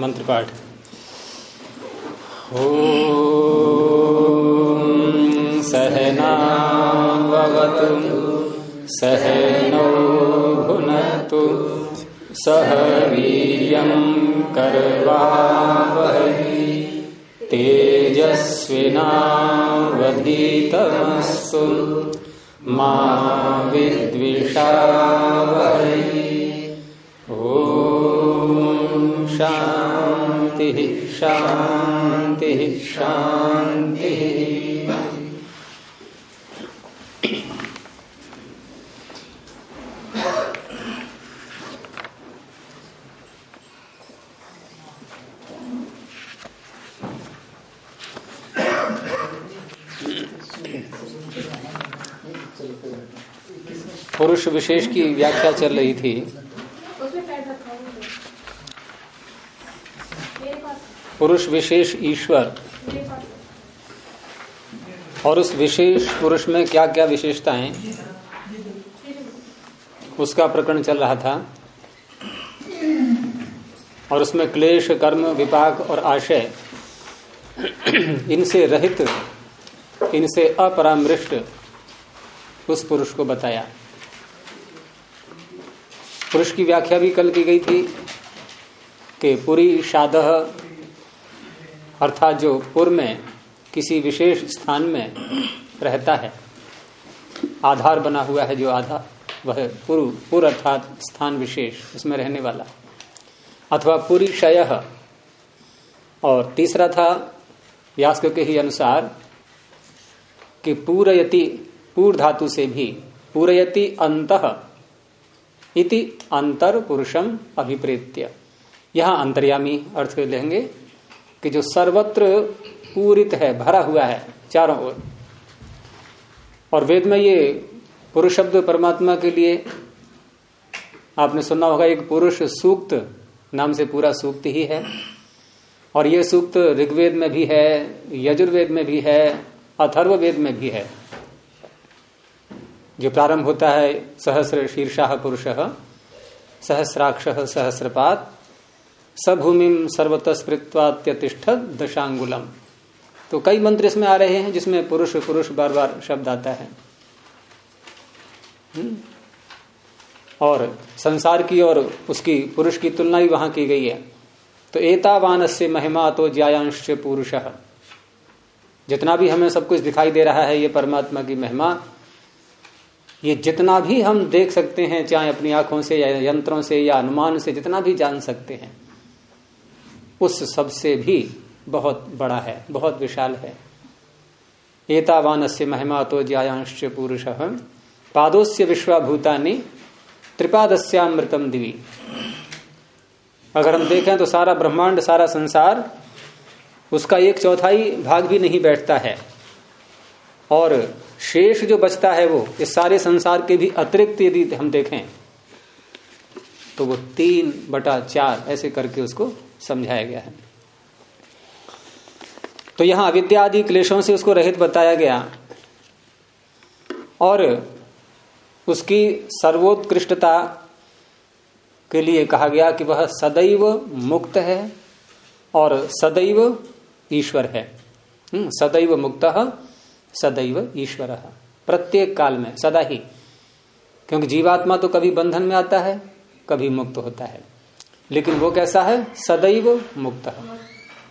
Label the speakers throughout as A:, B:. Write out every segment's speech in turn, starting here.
A: मंत्र पाठ ओ सहनावतु सहनौ भुनतु सह वीर्यं कर्वावहै तेजस्विनावधीतमस्तु मा विद्विषावहै शान्तिः शान्तिः शान्तिः पुरुष विशेष की व्याख्या चल रही थी। पुरुष विशेष ईश्वर। और उस विशेष पुरुष में क्या क्या विशेषताएँ? उसका प्रकरण चल रहा था। और उसमें क्लेश, कर्म, विपाक और आशय, इनसे रहित, इनसे अपरामृष्ट उस पुरुष को बताया। पुरुष की व्याख्या भी कल की गई थी कि पुरी शाद अर्थात जो पुर में, किसी विशेष स्थान में रहता है, आधार बना हुआ है जो आधार वह पुरु, पुर अर्थात स्थान विशेष, उसमें रहने वाला। अथवा पुरी क्षय, और तीसरा था व्यास के ही अनुसार कि पूरयति, पूर धातु से भी पूरयति अंत, इति अंतर पुरुषम अभिप्रेत्य। यहाँ अंतर्यामी अर्थ लेंगे। कि जो सर्वत्र पूरित है, भरा हुआ है, चारों ओर। और वेद में ये पुरुष शब्द परमात्मा के लिए, आपने सुना होगा, एक पुरुष सूक्त नाम से पूरा सूक्त ही है। और ये सूक्त ऋग्वेद में भी है, यजुर्वेद में भी है, अथर्ववेद में भी है। जो प्रारंभ होता है, सहस्र शीर्षा पुरुष, सहस्राक्ष सहस्रपात सभूमिम सर्वतस्पृत्वात्यतिष्ठ दशांगुलम। तो कई मंत्र इसमें आ रहे हैं जिसमें पुरुष पुरुष बार बार शब्द आता है। और संसार की और उसकी, पुरुष की तुलना ही वहाँ की गई है। तो एतावान से महिमा तो ज्यायांश पुरुष। जितना भी हमें सब कुछ दिखाई दे रहा है, ये परमात्मा की महिमा, ये जितना भी हम देख सकते हैं, चाहे अपनी आँखों से या यंत्रों से या अनुमान से, जितना भी जान सकते हैं उस सबसे भी बहुत बड़ा है, बहुत विशाल है। एतावान से महिमा तो ज्यायांश पुरुष। पादोस्य विश्वाभूतानी त्रिपादस्यामृतम दिवी। अगर हम देखें तो सारा ब्रह्मांड, सारा संसार, उसका एक चौथाई भाग भी नहीं बैठता है। और शेष जो बचता है वो इस सारे संसार के भी अतिरिक्त यदि हम देखें तो वो तीन बटा चार ऐसे करके उसको समझाया गया है। तो यहाँ अविद्या आदि क्लेशों से उसको रहित बताया गया और उसकी सर्वोत्कृष्टता के लिए कहा गया कि वह सदैव मुक्त है और सदैव ईश्वर है। सदैव मुक्त सदैव ईश्वर प्रत्येक काल में, सदा ही। क्योंकि जीवात्मा तो कभी बंधन में आता है, कभी मुक्त होता है। लेकिन वो कैसा है? सदैव मुक्त है।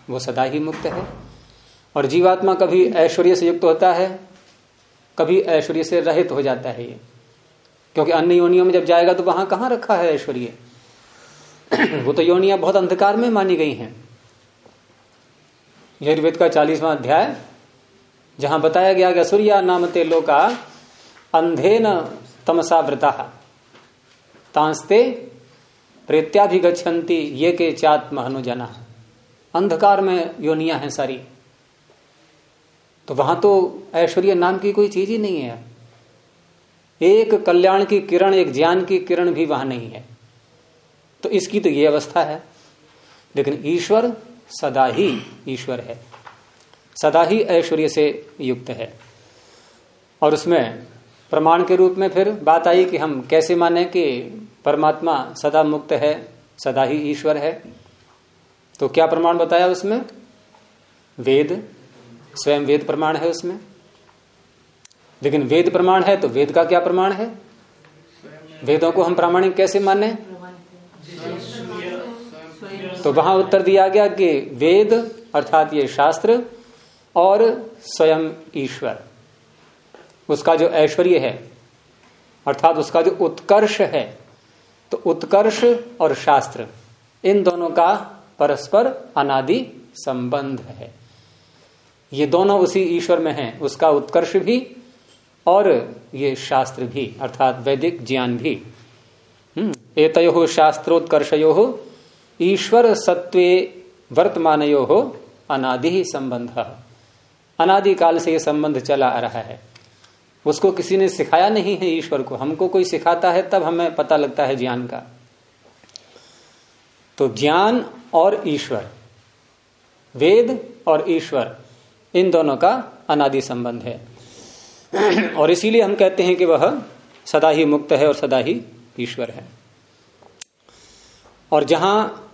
A: वो सदा ही मुक्त है। और जीवात्मा कभी ऐश्वर्य से युक्त होता है, कभी ऐश्वर्य से रहित हो जाता है ये। क्योंकि अन्य योनियों में जब जाएगा तो वहाँ कहाँ रखा है ऐश्वर्य? वो तो योनियाँ बहुत अंधकार में मानी गई हैं। यजुर्वेद का चालीसवां अध्याय, जहाँ बताया गया कि सूर्या नामते लोका अंधे न तमसा व्रता तांस्ते प्रेत्याभिगछन्ति ये के चात्म अनुजना अंधकार में योनिया है सारी। तो वहाँ तो ऐश्वर्य नाम की कोई चीज़ ही नहीं है। एक कल्याण की किरण, एक ज्ञान की किरण भी वहाँ नहीं है। तो इसकी तो ये अवस्था है। लेकिन ईश्वर सदा ही ईश्वर है। सदा ही ऐश्वर्य से युक्त है। और उसमें प्रमाण के रूप में फिर बात आई कि हम कैसे माने कि परमात्मा सदा मुक्त है, सदा ही ईश्वर है। तो क्या प्रमाण बताया उसमें? वेद, स्वयं वेद प्रमाण है उसमें। लेकिन वेद प्रमाण है तो वेद का क्या प्रमाण है? वेदों को हम प्रामाणिक कैसे माने? तो वहाँ उत्तर दिया गया कि वेद, अर्थात ये शास्त्र, और स्वयं ईश्वर। उसका जो ऐश्वर्य है, अर्थात उसका जो उत्कर्ष है तो उत्कर्ष और शास्त्र इन दोनों का परस्पर अनादि संबंध है। ये दोनों उसी ईश्वर में हैं उसका उत्कर्ष भी और ये शास्त्र भी अर्थात वैदिक ज्ञान भी। हम्म, एतयो शास्त्रोत्कर्षयो ईश्वर सत्वे वर्तमानयो अनादि संबंध। अनादि काल से यह संबंध चला आ रहा है। उसको किसी ने सिखाया नहीं है ईश्वर को। हमको कोई सिखाता है, तब हमें पता लगता है ज्ञान का। तो ज्ञान और ईश्वर, वेद और ईश्वर, इन दोनों का अनादि संबंध है। और इसीलिए हम कहते हैं कि वह सदा ही मुक्त है और सदा ही ईश्वर है। और जहाँ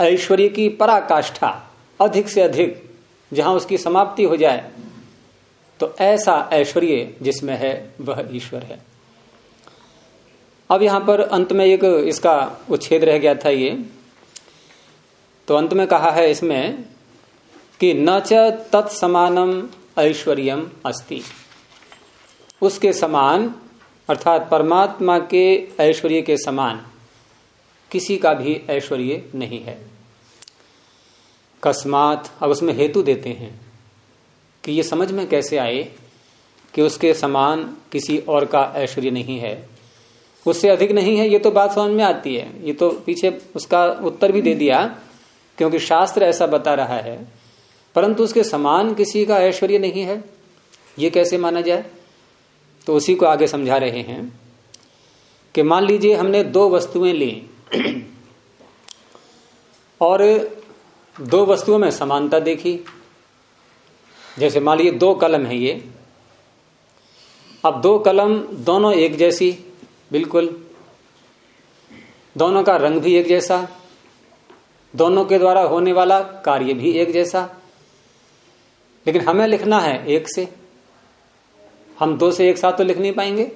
A: ऐश्वर्य की पराकाष्ठा अधिक से अधिक, जहाँ उसकी समाप्ति हो जाए तो ऐसा ऐश्वर्य जिसमें है, वह ईश्वर है। अब यहाँ पर अंत में एक इसका उच्छेद रह गया था ये। तो अंत में कहा है इसमें कि न च तत्समानम ऐश्वर्यम अस्ति। उसके समान, अर्थात परमात्मा के ऐश्वर्य के समान, किसी का भी ऐश्वर्य नहीं है। कस्मात, अब उसमें हेतु देते हैं। कि ये समझ में कैसे आए कि उसके समान किसी और का ऐश्वर्य नहीं है? उससे अधिक नहीं है, ये तो बात समझ में आती है। ये तो पीछे उसका उत्तर भी दे दिया, क्योंकि शास्त्र ऐसा बता रहा है। परंतु उसके समान किसी का ऐश्वर्य नहीं है? ये कैसे माना जाए? तो उसी को आगे समझा रहे हैं कि मान लीजिए हमने दो वस्तुएँ ली, और दो वस्तुओं में समानता देखी जैसे मान लीजिए दो कलम है ये। अब दो कलम दोनों एक जैसी, बिल्कुल। दोनों का रंग भी एक जैसा, दोनों के द्वारा होने वाला कार्य भी एक जैसा। लेकिन हमें लिखना है एक से। हम दो से एक साथ तो लिख नहीं पाएँगे।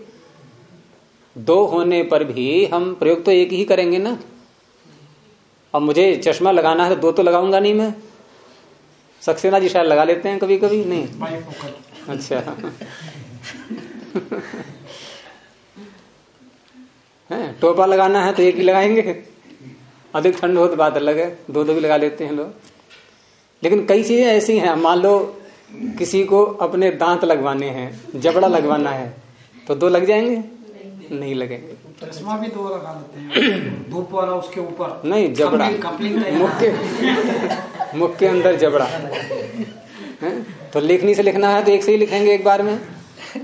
A: दो होने पर भी हम प्रयोग तो एक ही करेंगे ना। अब मुझे चश्मा लगाना है तो दो तो लगाऊँगा नहीं मैं। सक्सेना जी शायद लगा लेते हैं कभी कभी नहीं अच्छा। है टोपा लगाना है तो एक ही लगाएँगे। अधिक ठंड हो तो बात अलग है। दो दो भी लगा लेते हैं लोग। लेकिन कई चीज़ें ऐसी हैं मान लो किसी को अपने दांत लगवाने हैं जबड़ा लगवाना है तो दो लग जाएँगे? नहीं, लगेंगे।
B: चश्मा भी दो लगा लेते हैं। धूप वाला उसके ऊपर।
A: नहीं जबड़ा। मुख के मुख के अंदर जबड़ा। है? तो लिखनी से लिखना है तो एक से ही लिखेंगे एक बार में।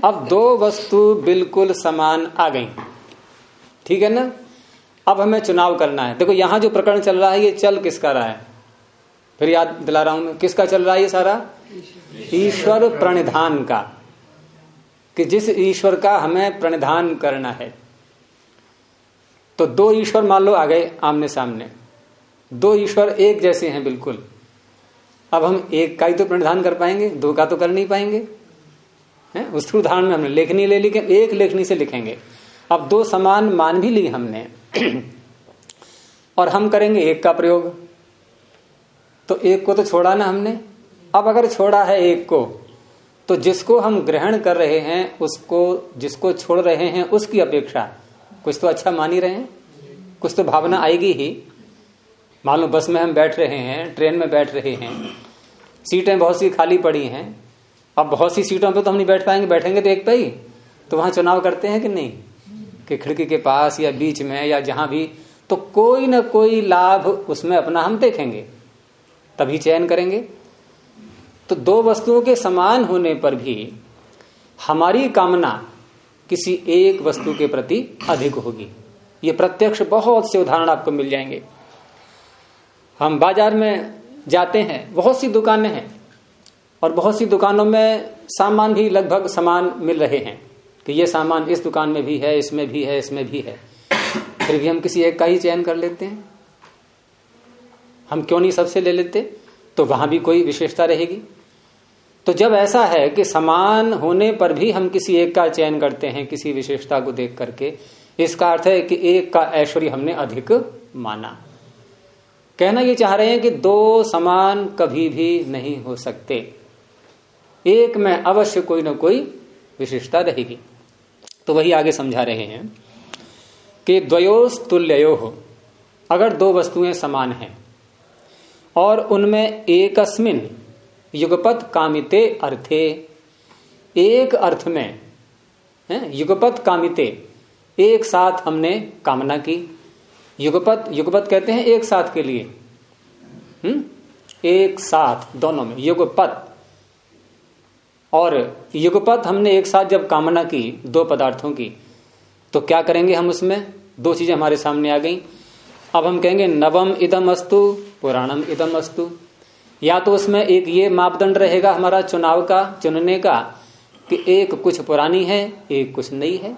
A: अब दो वस्तु बिल्कुल समान आ गई। ठीक है ना? अब हमें चुनाव करना है। देखो यहाँ जो प्रकरण चल रहा है ये चल किसका रहा है? फिर याद दिला रहा हूँ किसका चल रहा है ये सारा? ईश्वर प्रणिधान का। कि जिस ईश्वर का हमें प्रणिधान करना है तो दो ईश्वर मान लो आ गए आमने सामने। दो ईश्वर एक जैसे हैं बिल्कुल। अब हम एक का ही तो प्रणिधान कर पाएँगे, दो का तो कर नहीं पाएँगे। है? उस उदाहरण में हमने लेखनी ले ली एक लेखनी से लिखेंगे। अब दो समान मान भी ली हमने, और हम करेंगे एक का प्रयोग। तो एक को तो छोड़ा ना हमने। अब अगर छोड़ा है एक को तो जिसको हम ग्रहण कर रहे हैं, उसको, जिसको छोड़ रहे हैं, उसकी अपेक्षा। कुछ तो अच्छा मान ही रहे हैं। कुछ तो भावना आएगी ही। मान लो बस में हम बैठ रहे हैं, ट्रेन में बैठ रहे हैं। सीटें बहुत सी खाली पड़ी हैं। अब बहुत सी सीटों पे तो हम नहीं बैठ पाएँगे। बैठेंगे तो एक पे ही। तो वहाँ चुनाव करते हैं कि नहीं? कि खिड़की के पास या बीच में या जहाँ भी। तो कोई ना कोई लाभ उसमें अपना हम देखेंगे। तभी चयन करेंगे। तो दो वस्तुओं के समान होने पर भी हमारी कामना किसी एक वस्तु के प्रति अधिक होगी। ये प्रत्यक्ष बहुत से उदाहरण आपको मिल जाएँगे। हम बाज़ार में जाते हैं, बहुत सी दुकानें हैं और बहुत सी दुकानों में सामान भी लगभग समान मिल रहे हैं कि ये सामान इस दुकान में भी है, इसमें भी है, इसमें भी है। फिर भी हम किसी एक का ही चयन कर लेते हैं। हम क्यों नहीं सबसे ले लेते? तो वहाँ भी कोई विशेषता रहेगी। तो जब ऐसा है कि समान होने पर भी हम किसी एक का चयन करते हैं, किसी विशेषता को देख करके, इसका अर्थ है कि एक का ऐश्वर्य हमने अधिक माना। कहना ये चाह रहे हैं कि दो समान कभी भी नहीं हो सकते। एक में अवश्य कोई ना कोई विशेषता रहेगी। तो वही आगे समझा रहे हैं कि द्वयोस तुल्यो हो अगर दो वस्तुएँ समान हैं, और उनमें एकस्मिन युगपत कामिते अर्थे। एक अर्थ में, है, युगपत कामिते। एक साथ हमने कामना की। युगपत युगपत कहते हैं एक साथ के लिए। हम्म? एक साथ, दोनों में, युगपत। और युगपत हमने एक साथ जब कामना की, दो पदार्थों की तो क्या करेंगे हम उसमें? दो चीज़ें हमारे सामने आ गई। अब हम कहेंगे नवम इदम अस्तु, पुराणम इदम अस्तु। या तो उसमें एक ये मापदंड रहेगा हमारा चुनाव का चुनने का कि एक कुछ पुरानी है एक कुछ नई है,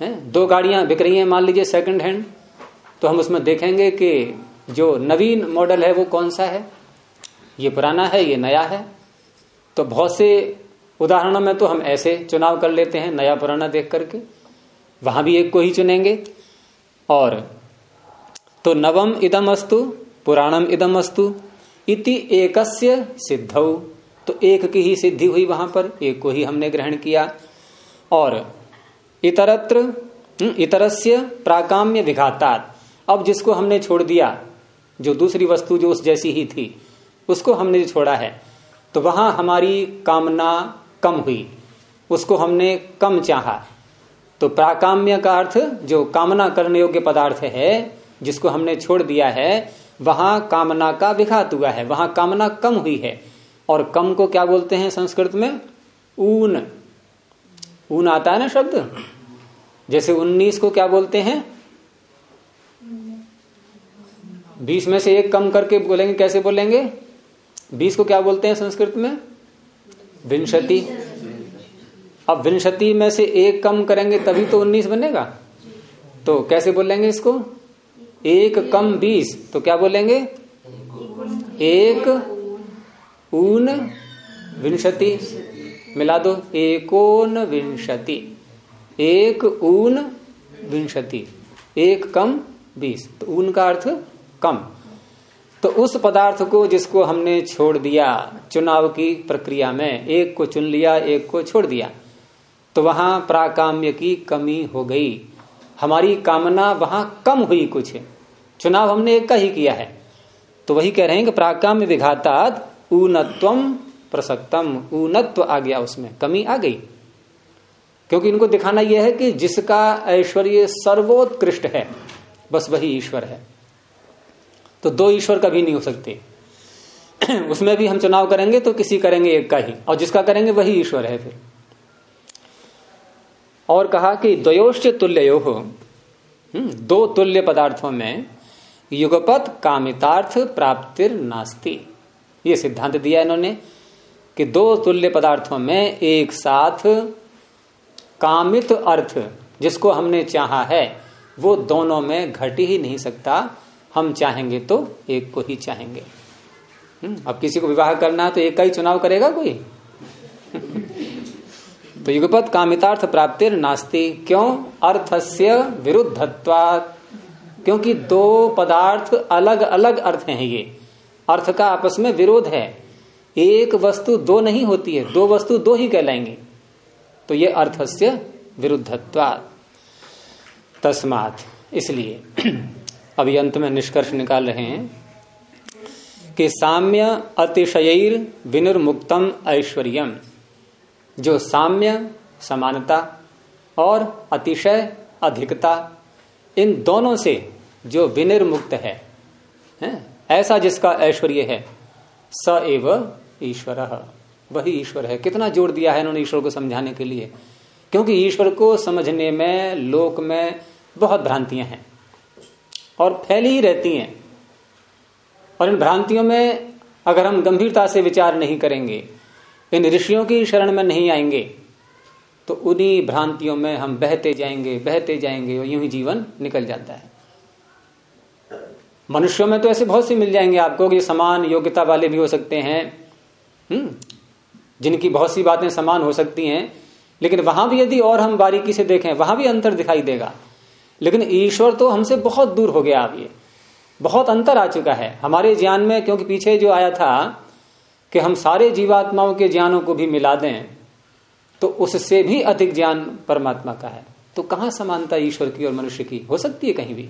A: है? दो गाड़ियाँ बिक रही हैं मान लीजिए सेकंड हैंड तो हम उसमें देखेंगे कि जो नवीन मॉडल है वो कौन सा है? ये पुराना है ये नया है। तो बहुत से उदाहरणों में तो हम ऐसे चुनाव कर लेते हैं नया पुराना देख करके। वहाँ भी एक को ही चुनेंगे। और तो नवम इदम अस्तु पुराणम इदम अस्तु इति एकस्य सिद्धौ। तो एक की ही सिद्धि हुई वहाँ पर एक को ही हमने ग्रहण किया। और इतरत्र हम्म, इतरस्य प्राकाम्य विघातात। अब जिसको हमने छोड़ दिया जो दूसरी वस्तु जो उस जैसी ही थी उसको हमने जो छोड़ा है तो वहाँ हमारी कामना कम हुई। उसको हमने कम चाहा। तो प्राकाम्य का अर्थ जो कामना करने योग्य पदार्थ है जिसको हमने छोड़ दिया है वहाँ कामना का विघात हुआ है, वहाँ कामना कम हुई है। और कम को क्या बोलते हैं संस्कृत में? ऊन। ऊन आता है ना शब्द? जैसे उन्नीस को क्या बोलते हैं? बीस में से एक कम करके बोलेंगे, कैसे बोलेंगे? बीस को क्या बोलते हैं संस्कृत में? विंशति। अब विंशति में से एक कम करेंगे, तभी तो उन्नीस बनेगा। तो कैसे बोलेंगे इसको? एक कम बीस तो क्या बोलेंगे? एक ऊन विंशति, मिला दो, एकोन विंशति, एक ऊन विंशति, एक कम बीस तो ऊन का अर्थ कम। तो उस पदार्थ को जिसको हमने छोड़ दिया, चुनाव की प्रक्रिया में, एक को चुन लिया, एक को छोड़ दिया तो वहाँ प्राकाम्य की कमी हो गई। हमारी कामना वहाँ कम हुई कुछ चुनाव हमने एक का ही किया है। तो वही कह रहे हैं कि प्राकाम्य विघातात ऊनत्वम प्रसक्तम। ऊनत्व आ गया उसमें, कमी आ गई। क्योंकि इनको दिखाना यह है कि जिसका ऐश्वर्य सर्वोत्कृष्ट है, बस वही ईश्वर है। तो दो ईश्वर कभी नहीं हो सकते। उसमें भी हम चुनाव करेंगे तो किसी करेंगे एक का ही, और जिसका करेंगे वही ईश्वर है फिर। और कहा कि द्वयोश्च तुल्य हो हम्म, दो तुल्य पदार्थों में युगपत कामितार्थ प्राप्तिर नास्ति। ये सिद्धांत दिया इन्होंने कि दो तुल्य पदार्थों में एक साथ कामित अर्थ जिसको हमने चाहा है वो दोनों में घट ही नहीं सकता। हम चाहेंगे तो एक को ही चाहेंगे। हम्म, अब किसी को विवाह करना है तो एक का ही चुनाव करेगा कोई? तो युगपत कामितार्थ प्राप्ति नास्ती, क्यों? अर्थस्य विरुद्धत्वात्। क्योंकि दो पदार्थ अलग अलग अर्थ हैं ये। अर्थ का आपस में विरोध है। एक वस्तु दो नहीं होती है, दो वस्तु दो ही कहलाएँगे। तो ये अर्थस्य विरुद्धत्वात्। तस्मात, इसलिए अभी अंत में निष्कर्ष निकाल रहे हैं कि साम्य अतिशय विनिर्मुक्तम ऐश्वर्यम। जो साम्य समानता और अतिशय अधिकता इन दोनों से जो विनिर्मुक्त है, है? ऐसा जिसका ऐश्वर्य है स एव ईश्वर। वही ईश्वर है। कितना ज़ोर दिया है इन्होंने ईश्वर को समझाने के लिए? क्योंकि ईश्वर को समझने में लोक में बहुत भ्रांतियाँ हैं और फैली ही रहती हैं। और इन भ्रांतियों में अगर हम गंभीरता से विचार नहीं करेंगे इन ऋषियों की शरण में नहीं आएँगे तो उन्हीं भ्रांतियों में हम बहते जाएँगे बहते जाएँगे और यूँ ही जीवन निकल जाता है। मनुष्यों में तो ऐसे बहुत से मिल जाएँगे आपको कि समान योग्यता वाले भी हो सकते हैं। हम्म जिनकी बहुत सी बातें समान हो सकती हैं, लेकिन वहाँ भी यदि और हम बारीकी से देखें, वहाँ भी अंतर दिखाई देगा। लेकिन ईश्वर तो हमसे बहुत दूर हो गया अब ये। बहुत अंतर आ चुका है। हमारे ज्ञान में, क्योंकि पीछे जो आया था कि हम सारे जीवात्माओं के ज्ञानों को भी मिला दें तो उससे भी अधिक ज्ञान परमात्मा का है। तो कहाँ समानता ईश्वर की और मनुष्य की? हो सकती है कहीं भी।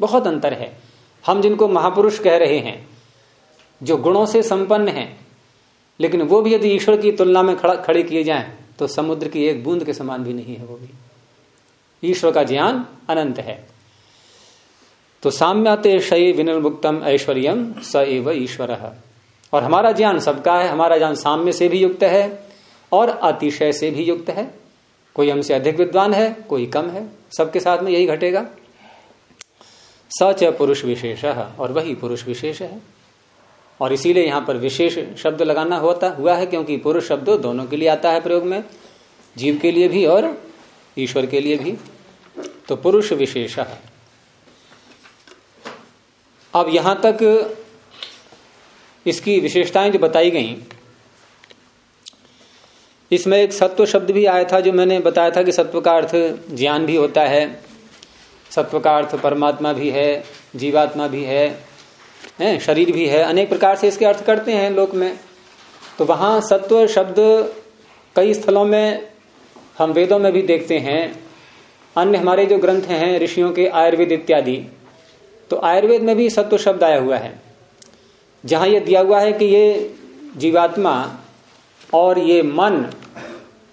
A: बहुत अंतर है। हम जिनको महापुरुष कह रहे हैं, जो गुणों से संपन्न हैं, लेकिन वो भी यदि ईश्वर की तुलना में खड़ा खड़े किए जाएँ तो समुद्र की एक बूंद के समान भी नहीं है वो भी। ईश्वर का ज्ञान अनंत है। तो साम्याते शय विनिर्मुक्तम ऐश्वर्यम स एव ईश्वर। और हमारा ज्ञान सबका है, हमारा ज्ञान साम्य से भी युक्त है और अतिशय से भी युक्त है। कोई हमसे अधिक विद्वान है, कोई कम है, सबके साथ में यही घटेगा। सच पुरुष विशेष और वही पुरुष विशेष है। और इसीलिए यहाँ पर विशेष शब्द लगाना होता, हुआ है क्योंकि पुरुष शब्द दोनों के लिए आता है प्रयोग में, जीव के लिए भी और ईश्वर के लिए भी। तो पुरुष विशेष अब यहाँ तक इसकी विशेषताएँ जो बताई गई। इसमें एक सत्व शब्द भी आया था जो मैंने बताया था कि सत्व का अर्थ ज्ञान भी होता है सत्व का अर्थ परमात्मा भी है जीवात्मा भी है, है शरीर भी है। अनेक प्रकार से इसके अर्थ करते हैं लोक में। तो वहाँ सत्व शब्द कई स्थलों में हम वेदों में भी देखते हैं। अन्य हमारे जो ग्रंथ हैं ऋषियों के आयुर्वेद इत्यादि तो आयुर्वेद में भी सत्व शब्द आया हुआ है। जहाँ ये दिया हुआ है कि ये जीवात्मा और ये मन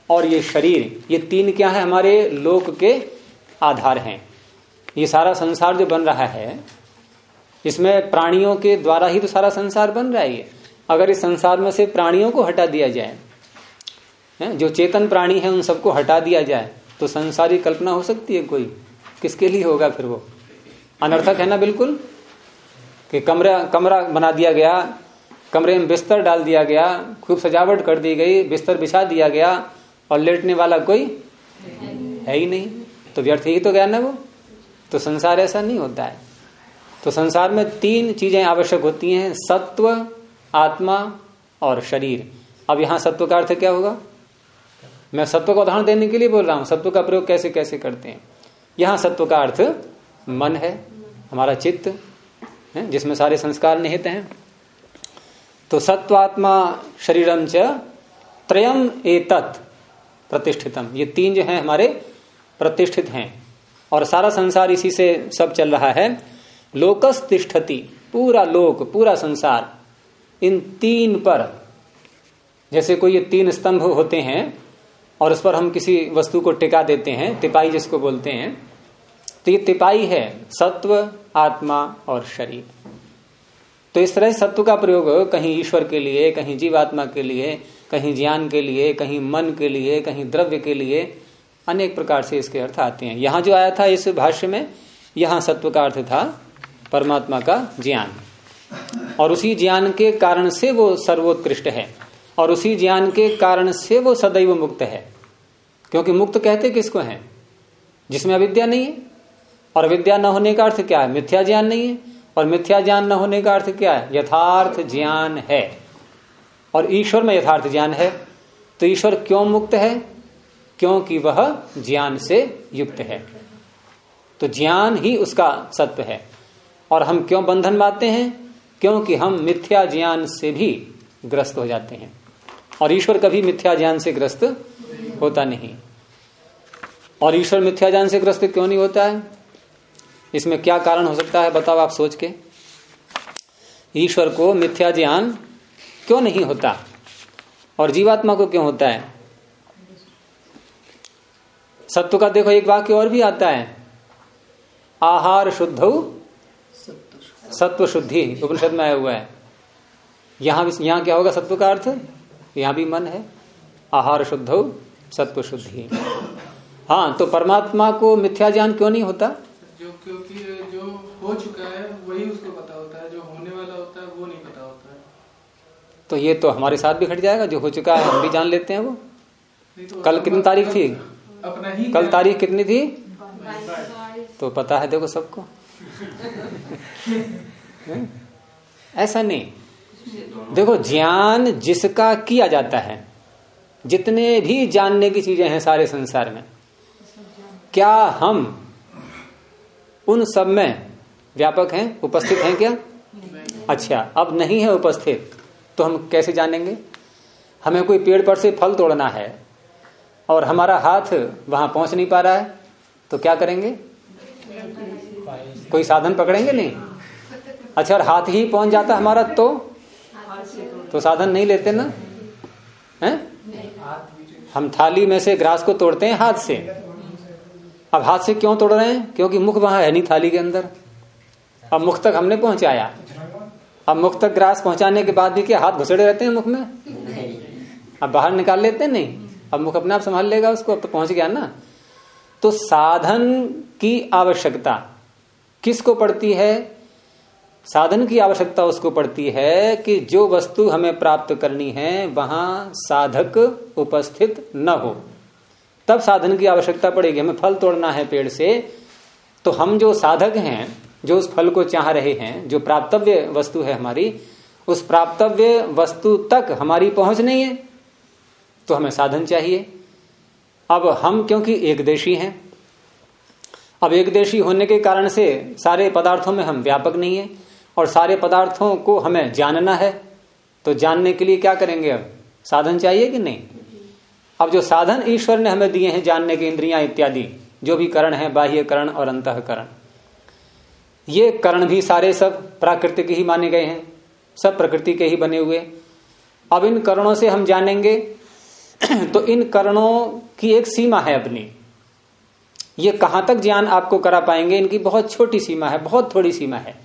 A: और ये शरीर, ये तीन क्या है हमारे लोक के आधार हैं। ये सारा संसार जो बन रहा है, इसमें प्राणियों के द्वारा ही तो सारा संसार बन रहा है ये। अगर इस संसार में से प्राणियों को हटा दिया जाए जो चेतन प्राणी है उन सबको हटा दिया जाए तो संसारी कल्पना हो सकती है कोई? किसके लिए होगा फिर वो? अनर्थक है ना बिल्कुल? कि कमरा कमरा बना दिया गया, कमरे में बिस्तर डाल दिया गया, खूब सजावट कर दी गई, बिस्तर बिछा दिया गया, और लेटने वाला कोई है ही नहीं। तो व्यर्थ ही तो गया ना वो। तो संसार ऐसा नहीं होता है। तो संसार में तीन चीज़ें आवश्यक होती हैं, सत्व, आत्मा और शरीर। अब यहाँ सत्व का अर्थ क्या होगा? मैं सत्व का उदाहरण देने के लिए बोल रहा हूँ। सत्व का प्रयोग कैसे कैसे करते हैं? यहाँ सत्व का अर्थ मन है, हमारा चित्त है, जिसमें सारे संस्कार निहित हैं। तो सत्वात्मा शरीरम च त्रयम एतत् प्रतिष्ठितम। ये तीन जो है, हमारे प्रतिष्ठित हैं। और सारा संसार इसी से सब चल रहा है। लोकस तिष्ठति पूरा लोक, पूरा संसार, इन तीन पर, जैसे कोई ये तीन स्तंभ होते हैं, और उस पर हम किसी वस्तु को टिका देते हैं तिपाई जिसको बोलते हैं तो ये तिपाई है, सत्व आत्मा और शरीर। तो इस तरह सत्व का प्रयोग कहीं ईश्वर के लिए, कहीं जीवात्मा के लिए, कहीं ज्ञान के लिए, कहीं मन के लिए, कहीं द्रव्य के लिए अनेक प्रकार से इसके अर्थ आते हैं। यहाँ जो आया था इस भाष्य में, यहाँ सत्व का अर्थ था परमात्मा का ज्ञान। और उसी ज्ञान के कारण से वो सर्वोत्कृष्ट है। और उसी ज्ञान के कारण से वो सदैव मुक्त है। क्योंकि मुक्त कहते किसको है? जिसमें अविद्या नहीं है। और विद्या न होने का अर्थ क्या है? मिथ्या ज्ञान नहीं है। और मिथ्या ज्ञान न होने का अर्थ क्या है? यथार्थ ज्ञान है। और ईश्वर में यथार्थ ज्ञान है। तो ईश्वर क्यों मुक्त है? क्योंकि वह ज्ञान से युक्त है। तो ज्ञान ही उसका सत्य है। और हम क्यों बंधन बांधते हैं? क्योंकि हम मिथ्या ज्ञान से भी ग्रस्त हो जाते हैं। और ईश्वर कभी मिथ्या ज्ञान से ग्रस्त होता नहीं। और ईश्वर मिथ्या ज्ञान से ग्रस्त क्यों नहीं होता है? इसमें क्या कारण हो सकता है बताओ आप सोच के। ईश्वर को मिथ्या ज्ञान क्यों नहीं होता? और जीवात्मा को क्यों होता है? सत्व का देखो, एक वाक्य और भी आता है। आहार शुद्ध सत्व शुद्धि, उपनिषद में आया हुआ है। यहाँ भी, यहाँ क्या होगा सत्व का अर्थ? यहाँ भी मन है। आहार शुद्ध सत्व शुद्धि। हाँ तो परमात्मा को मिथ्या ज्ञान क्यों नहीं होता?
C: क्योंकि जो हो चुका है वही उसको पता होता है। जो होने वाला होता है वो नहीं पता होता है।
A: तो ये तो हमारे साथ भी घट जाएगा जो हो चुका है हम भी जान लेते हैं वो।
C: तो
A: कल कितनी तारीख थी?
C: अपना ही
A: कल तारीख कितनी थी? तो पता है देखो सबको। ऐसा नहीं। देखो ज्ञान जिसका किया जाता है जितने भी जानने की चीज़ें हैं सारे संसार में क्या हम उन सब में व्यापक हैं, उपस्थित हैं क्या? अच्छा अब नहीं है उपस्थित तो हम कैसे जानेंगे? हमें कोई पेड़ पर से फल तोड़ना है और हमारा हाथ वहाँ पहुँच नहीं पा रहा है तो क्या करेंगे? कोई साधन पकड़ेंगे? नहीं। अच्छा और हाथ ही पहुँच जाता हमारा तो? तो साधन नहीं लेते ना? हैं? हम थाली में से ग्रास को तोड़ते हैं हाथ से। अब हाथ से क्यों तोड़ रहे हैं? क्योंकि मुख वहाँ है नहीं थाली के अंदर। अब मुख तक हमने पहुँचाया। अब मुख तक ग्रास पहुँचाने के बाद भी क्या हाथ घुसड़े रहते हैं मुख में? अब बाहर निकाल लेते हैं? नहीं। अब मुख अपने आप संभाल लेगा उसको, अब तो पहुँच गया ना। तो साधन की आवश्यकता किसको पड़ती है? साधन की आवश्यकता उसको पड़ती है कि जो वस्तु हमें प्राप्त करनी है, वहाँ साधक उपस्थित न हो। तब साधन की आवश्यकता पड़ेगी। हमें फल तोड़ना है पेड़ से। तो हम जो साधक हैं, जो उस फल को चाह रहे हैं, जो प्राप्तव्य वस्तु है हमारी, उस प्राप्तव्य वस्तु तक हमारी पहुँच नहीं है तो हमें साधन चाहिए। अब हम क्योंकि एक देशी हैं, अब एक देशी होने के कारण से सारे पदार्थों में हम व्यापक नहीं है, और सारे पदार्थों को हमें जानना है तो जानने के लिए क्या करेंगे अब? साधन चाहिए कि नहीं? अब जो साधन ईश्वर ने हमें दिए हैं जानने के इंद्रियाँ इत्यादि, जो भी करण है, बाह्य करण और अंतकरण। ये करण भी सारे सब प्राकृतिक ही माने गए हैं, सब प्रकृति के ही बने हुए। अब इन करणों से हम जानेंगे तो इन करणों की एक सीमा है अपनी। ये कहाँ तक ज्ञान आपको करा पाएँगे, इनकी बहुत छोटी सीमा है, बहुत थोड़ी सीमा है।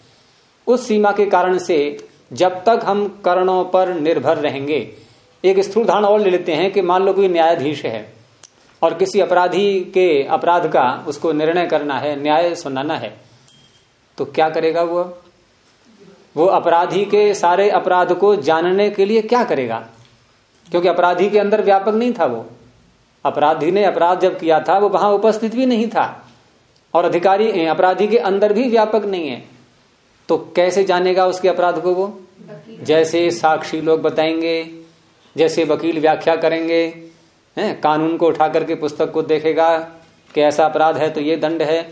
A: उस सीमा के कारण से जब तक हम करणों पर निर्भर रहेंगे एक स्थूल धारण और ले लेते हैं कि मान लो कोई न्यायाधीश है और किसी अपराधी के अपराध का उसको निर्णय करना है न्याय सुनाना है तो क्या करेगा वो? वो अपराधी के सारे अपराध को जानने के लिए क्या करेगा? क्योंकि अपराधी के अंदर व्यापक नहीं था वो। अपराधी ने अपराध जब किया था वो वहाँ उपस्थित भी नहीं था और अधिकारी अपराधी के अंदर भी व्यापक नहीं है। तो कैसे जानेगा उसके अपराध को वो? जैसे साक्षी लोग बताएँगे जैसे वकील व्याख्या करेंगे, हैं, कानून को उठा करके पुस्तक को देखेगा कि ऐसा अपराध है तो ये दंड है।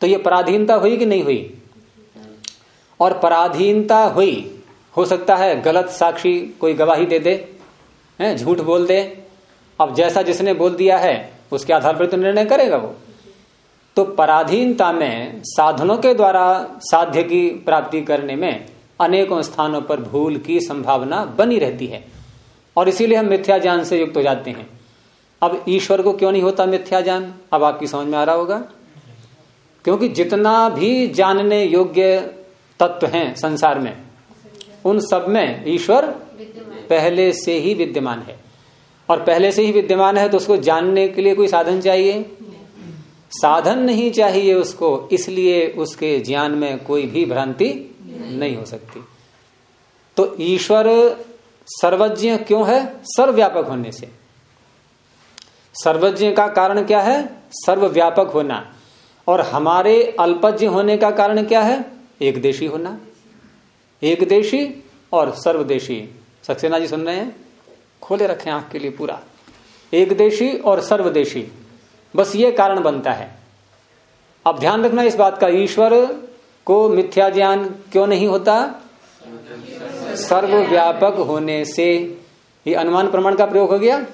A: तो ये पराधीनता हुई कि नहीं हुई? और पराधीनता हुई, हो सकता है गलत साक्षी कोई गवाही दे दे, हैं, झूठ बोल दे। अब जैसा जिसने बोल दिया है, उसके आधार पर तो निर्णय करेगा वो। तो पराधीनता में साधनों के द्वारा साध्य की प्राप्ति करने में अनेकों स्थानों पर भूल की संभावना बनी रहती है। और इसीलिए हम मिथ्या ज्ञान से युक्त हो जाते हैं। अब ईश्वर को क्यों नहीं होता मिथ्या ज्ञान? अब आपकी समझ में आ रहा होगा। क्योंकि जितना भी जानने योग्य तत्व हैं संसार में उन सब में ईश्वर पहले से ही विद्यमान है। और पहले से ही विद्यमान है तो उसको जानने के लिए कोई साधन चाहिए? साधन नहीं चाहिए उसको इसलिए उसके ज्ञान में कोई भी भ्रांति नहीं हो सकती। तो ईश्वर सर्वज्ञ क्यों है? सर्वव्यापक होने से। सर्वज्ञ का कारण क्या है? सर्वव्यापक होना। और हमारे अल्पज्ञ होने का कारण क्या है? एक देशी होना। एक देशी और सर्वदेशी। सक्सेना जी सुन रहे हैं? खोले रखें आँख के लिए पूरा। एक देशी और सर्वदेशी। बस ये कारण बनता है। अब ध्यान रखना इस बात का। ईश्वर को मिथ्या ज्ञान क्यों नहीं होता? सर्वव्यापक होने से। ये अनुमान प्रमाण का प्रयोग हो गया?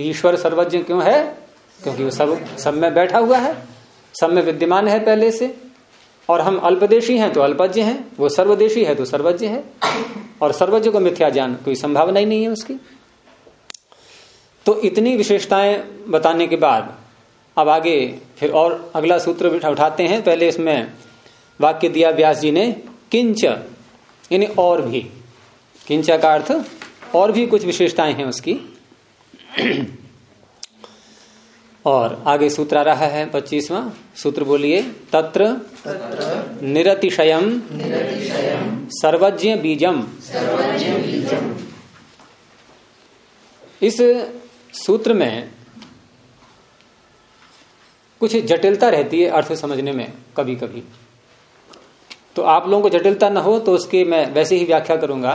A: ईश्वर सर्वज्ञ क्यों है? क्योंकि वो सब सब में बैठा हुआ है। सब में विद्यमान है पहले से। और हम अल्पदेशी हैं तो अल्पज्ञ हैं। वो सर्वदेशी है तो सर्वज्ञ है। और सर्वज्ञ को मिथ्या ज्ञान कोई संभावना ही नहीं है उसकी। तो इतनी विशेषताएँ बताने के बाद अब आगे फिर और अगला सूत्र उठाते हैं। पहले इसमें वाक्य दिया व्यास जी ने किंच यानी और भी। किंच का अर्थ और भी कुछ विशेषताएँ हैं उसकी। और आगे सूत्र आ रहा है पच्चीसवा। सूत्र बोलिए तत्र, निरतिशयम सर्वज्ञ बीजम। इस सूत्र में कुछ जटिलता रहती है अर्थ समझने में कभी कभी तो आप लोगों को जटिलता न हो तो उसकी मैं वैसे ही व्याख्या करूँगा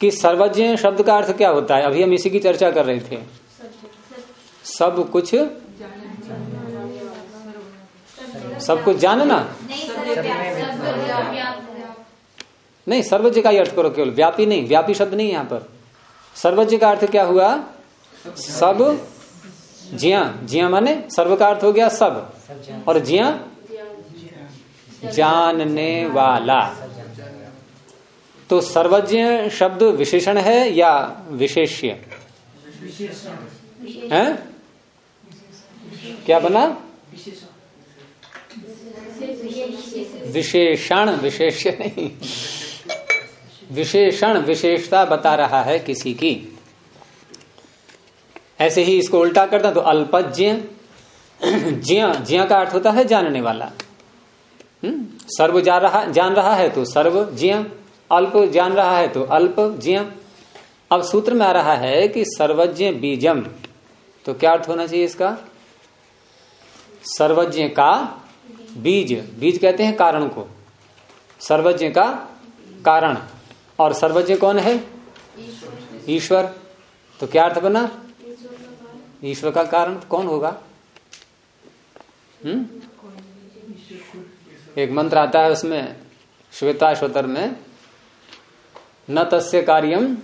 A: कि सर्वज्ञ शब्द का अर्थ क्या होता है? अभी हम इसी की चर्चा कर रहे थे। सब कुछ सब कुछ जानना? नहीं, सर्वज्ञ का ही अर्थ करो केवल। व्यापी नहीं, व्यापी शब्द नहीं यहाँ पर। सर्वज्ञ का अर्थ क्या हुआ? सब जिया जिया माने सर्व का अर्थ हो गया सब। और जिया? जानने वाला। तो सर्वज्ञ शब्द विशेषण है या विशेष्य? है? क्या बना? विशेषण, विशेष्य नहीं। विशेषण, विशेषता बता रहा है किसी की। ऐसे ही इसको उल्टा करता तो अल्पज्ञ जिया। जिया का अर्थ होता है जानने वाला। हम्म सर्व जा रहा, जान रहा है तो सर्व जिया, अल्प जान रहा है तो अल्प जिया। अब सूत्र में आ रहा है कि सर्वज्ञ बीजम तो क्या अर्थ होना चाहिए इसका? सर्वज्ञ का बीज बीज कहते हैं कारण को। सर्वज्ञ का कारण। और सर्वज्ञ कौन है? ईश्वर। तो क्या अर्थ बना? ईश्वर का कारण कौन होगा? हम्म? एक मंत्र आता है उसमें, श्वेता श्रोतर में, न तस्य कार्यम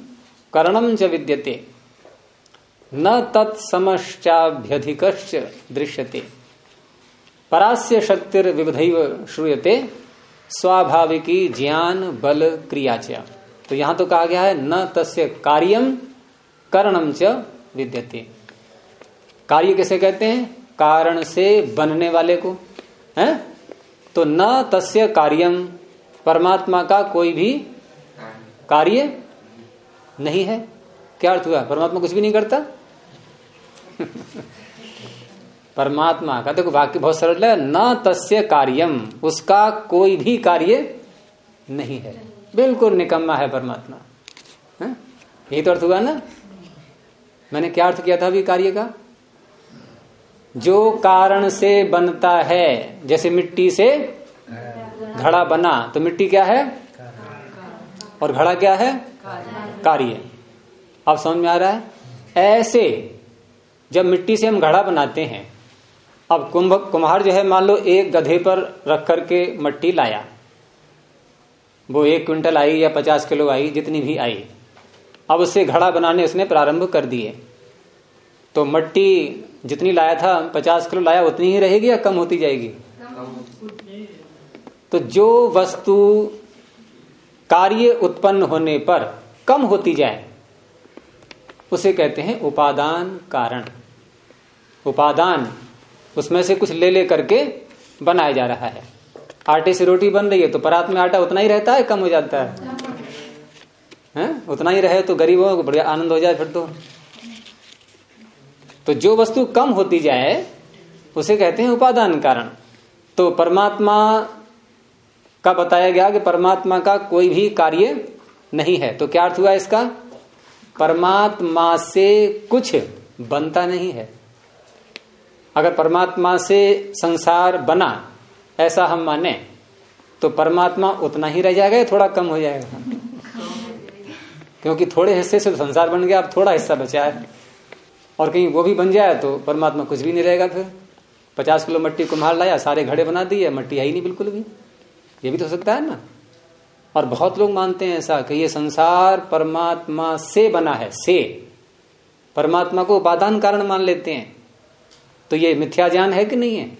A: करणम च विद्यते, न तत्समश्चाभ्यधिक दृश्यते, परास्य शक्तिर विविधैव श्रूयते, स्वाभाविकी ज्ञान, बल, क्रिया च। तो यहाँ तो कहा गया है, न तस्य कार्यम करणम च विद्यते। कार्य कैसे कहते हैं? कारण से बनने वाले को, है? तो न तस्य कार्यम परमात्मा का कोई भी कार्य नहीं है। क्या अर्थ हुआ? परमात्मा कुछ भी नहीं करता? परमात्मा का, देखो वाक्य बहुत सरल है, न तस्य कार्यम उसका कोई भी कार्य नहीं है। बिल्कुल निकम्मा है परमात्मा, है? यही तो अर्थ हुआ ना? मैंने क्या अर्थ किया था अभी कार्य का? जो कारण से बनता है, जैसे मिट्टी से घड़ा बना तो मिट्टी क्या है? और घड़ा क्या है? कार्य। अब समझ में आ रहा है? ऐसे, जब मिट्टी से हम घड़ा बनाते हैं, अब कुंभ, कुम्हार जो है, मान लो एक गधे पर रख करके मट्टी लाया। वो एक क्विंटल आई या पचास किलो आई, जितनी भी आई। अब उससे घड़ा बनाने उसने प्रारंभ कर दिए। तो मट्टी जितनी लाया था, पचास किलो लाया, उतनी ही रहेगी या कम होती जाएगी? तो जो वस्तु कार्य उत्पन्न होने पर कम होती जाए, उसे कहते हैं उपादान कारण। उपादान, उसमें से कुछ ले ले करके बनाया जा रहा है। आटे से रोटी बन रही है तो परात में आटा उतना ही रहता है, कम हो जाता है? हैं? उतना ही रहे तो गरीबों को बढ़िया आनंद हो जाए फिर तो। तो जो वस्तु कम होती जाए, उसे कहते हैं उपादान कारण। तो परमात्मा का बताया गया कि परमात्मा का कोई भी कार्य नहीं है। तो क्या अर्थ हुआ इसका? परमात्मा से कुछ बनता नहीं है। अगर परमात्मा से संसार बना, ऐसा हम माने तो परमात्मा उतना ही रह जाएगा या थोड़ा कम हो जाएगा? क्योंकि थोड़े हिस्से से तो संसार बन गया, अब थोड़ा हिस्सा बचा है। और कहीं वो भी बन जाए तो परमात्मा कुछ भी नहीं रहेगा फिर। पचास किलो मट्टी कुम्हार लाया, सारे घड़े बना दिए, मट्टी आई नहीं बिल्कुल भी। ये भी तो हो सकता है ना? और बहुत लोग मानते हैं ऐसा कि ये संसार परमात्मा से बना है, से। परमात्मा को उपादान कारण मान लेते हैं। तो ये मिथ्या ज्ञान है कि नहीं है?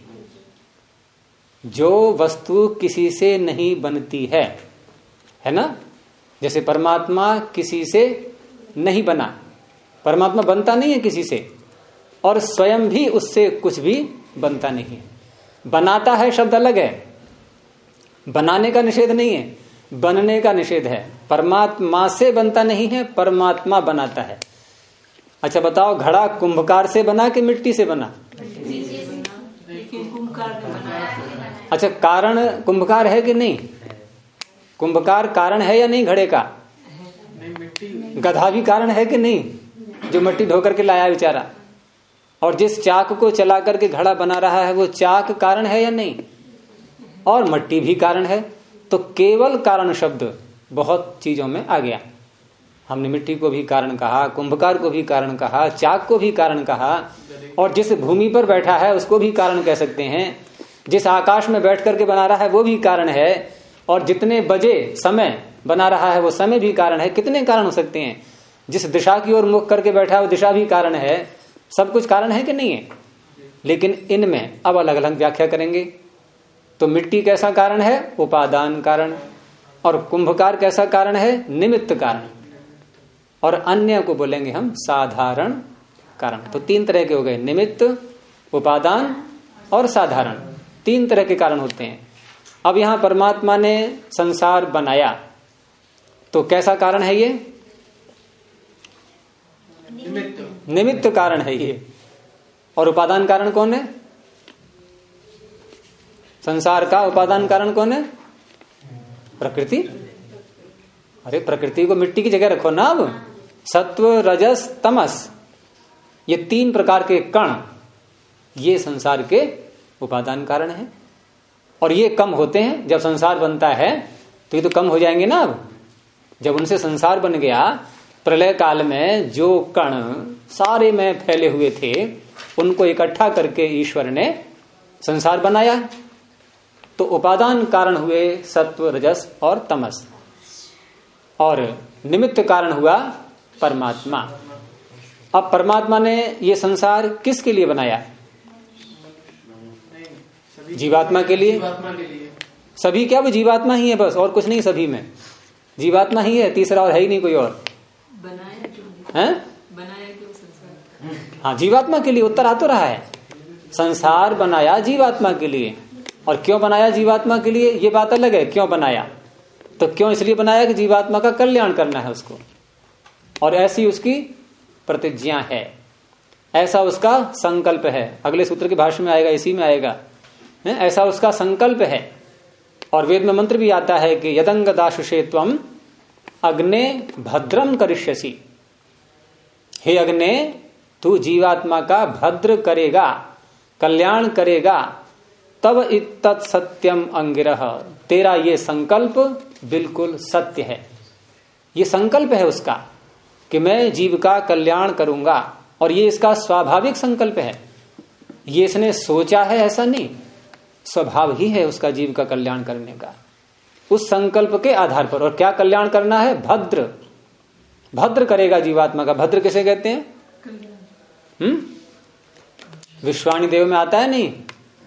A: जो वस्तु किसी से नहीं बनती है है ना? जैसे परमात्मा किसी से नहीं बना। परमात्मा बनता नहीं है किसी से, और स्वयं भी उससे कुछ भी बनता नहीं है। बनाता है शब्द अलग है। बनाने का निषेध नहीं है, बनने का निषेध है। परमात्मा से बनता नहीं है, परमात्मा बनाता है। अच्छा बताओ, घड़ा कुंभकार से बना कि मिट्टी से बना? अच्छा कारण कुंभकार है कि नहीं? कुंभकार कारण है या नहीं घड़े का? गधा भी कारण है कि नहीं? जो मिट्टी धो करके लाया बेचारा। और जिस चाक को चला करके घड़ा बना रहा है, वो चाक कारण है या नहीं? और मट्टी भी कारण है तो केवल कारण शब्द बहुत चीज़ों में आ गया। हमने मिट्टी को भी कारण कहा, कुंभकार को भी कारण कहा, चाक को भी कारण कहा, और जिस भूमि पर बैठा है, उसको भी कारण कह सकते हैं। जिस आकाश में बैठ करके बना रहा है, वो भी कारण है। और जितने बजे समय बना रहा है, वो समय भी कारण है। कितने कारण हो सकते हैं? जिस दिशा की ओर मुख करके बैठा है, वो दिशा भी कारण है। सब कुछ कारण है कि नहीं है? लेकिन इनमें अब अलग अलग व्याख्या करेंगे। तो मिट्टी कैसा कारण है? उपादान कारण। और कुंभकार कैसा कारण है? निमित्त कारण। और अन्य को बोलेंगे हम साधारण कारण। तो तीन तरह के हो गए। निमित्त, उपादान और साधारण। तीन तरह के कारण होते हैं। अब यहाँ परमात्मा ने संसार बनाया। तो कैसा कारण है ये?
C: निमित्त।
A: कारण है ये। और उपादान कारण कौन है? संसार का उपादान कारण कौन है? प्रकृति। अरे, प्रकृति को मिट्टी की जगह रखो ना अब। सत्व, रजस, तमस। ये तीन प्रकार के कण, ये संसार के उपादान कारण है। और ये कम होते हैं, जब संसार बनता है तो ये तो कम हो जाएँगे ना अब। जब उनसे संसार बन गया प्रलय काल में जो कण सारे में फैले हुए थे, उनको इकट्ठा करके ईश्वर ने संसार बनाया। तो उपादान कारण हुए सत्व, रजस और तमस। और निमित्त कारण हुआ परमात्मा। अब परमात्मा ने ये संसार किसके लिए बनाया? जीवात्मा के लिए। सभी क्या वो जीवात्मा ही है बस, और कुछ नहीं सभी में। जीवात्मा ही है, तीसरा और है ही नहीं कोई और।
D: बनाया क्यों
A: है?
D: बनाया क्यों संसार?
A: हाँ जीवात्मा के लिए उत्तर आ तो रहा है। संसार बनाया जीवात्मा के लिए। और क्यों बनाया जीवात्मा के लिए? ये बात अलग है क्यों बनाया? तो क्यों इसलिए बनाया कि जीवात्मा का कल्याण करना है उसको? और ऐसी उसकी प्रतिज्ञा है। ऐसा उसका संकल्प है। अगले सूत्र के भाषण में आएगा इसी में आएगा। है? ऐसा उसका संकल्प है। और वेद में मंत्र भी आता है कि यदंग दाशुषे तम अग्ने भद्रम करिष्यसी। हे अग्ने, तू जीवात्मा का भद्र करेगा, कल्याण करेगा, तब इत सत्यम अंगिरह। तेरा ये संकल्प बिल्कुल सत्य है। ये संकल्प है उसका कि मैं जीव का कल्याण करूँगा और ये इसका स्वाभाविक संकल्प है। ये इसने सोचा है ऐसा नहीं, स्वभाव ही है उसका जीव का कल्याण करने का। उस संकल्प के आधार पर। और क्या कल्याण करना है? भद्र। भद्र करेगा जीवात्मा का। भद्र किसे कहते हैं? हम्म? विश्वाणी देव में आता है नहीं?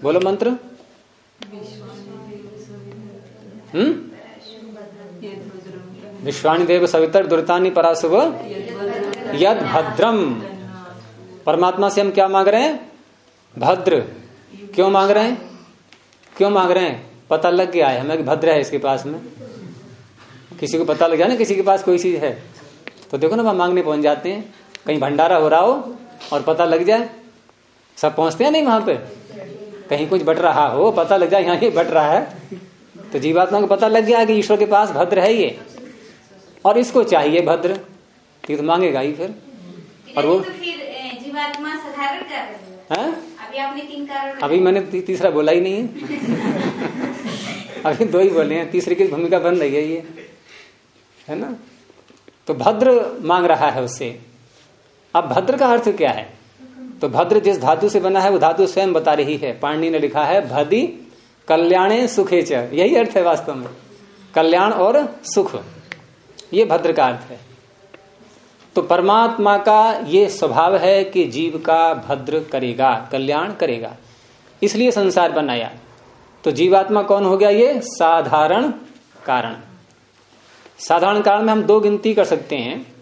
A: बोलो मंत्र। हम्म? विश्वाणी देव सवितर दुर्तानी पराशुभ यद भद्रम। परमात्मा से हम क्या मांग रहे हैं? भद्र। क्यों मांग रहे हैं? क्यों मांग रहे हैं? पता लग गया है हमें कि भद्र है इसके पास में। किसी को पता लग गया ना किसी के पास कोई चीज़ है। तो देखो ना वहाँ मांगने पहुँच जाते हैं। कहीं भंडारा हो रहा हो और पता लग जाए सब पहुँचते हैं नहीं वहाँ पे? कहीं कुछ बट रहा हो पता लग जाए यहाँ ये बट रहा है। तो जीवात्मा को पता लग गया कि ईश्वर के पास भद्र है ये। और इसको चाहिए भद्र। ये तो मांगेगा ही फिर। और वो
E: तो जीवात्मा साधारण हो।
A: है?
E: अभी आपने तीन कारण
A: अभी मैंने तीसरा बोला ही नहीं है। अभी दो ही बोले हैं, तीसरे की भूमिका बन रही है ये। है ना? तो भद्र मांग रहा है उससे अब भद्र का अर्थ क्या है? तो भद्र जिस धातु से बना है, वो धातु स्वयं बता रही है। पाणनी ने लिखा है, भदी कल्याणे सुखे यही अर्थ है वास्तव में। कल्याण और सुख। ये भद्र का अर्थ है। तो परमात्मा का ये स्वभाव है कि जीव का भद्र करेगा, कल्याण करेगा। इसलिए संसार बनाया। तो जीवात्मा कौन हो गया ये? साधारण कारण। साधारण कारण में हम दो गिनती कर सकते हैं।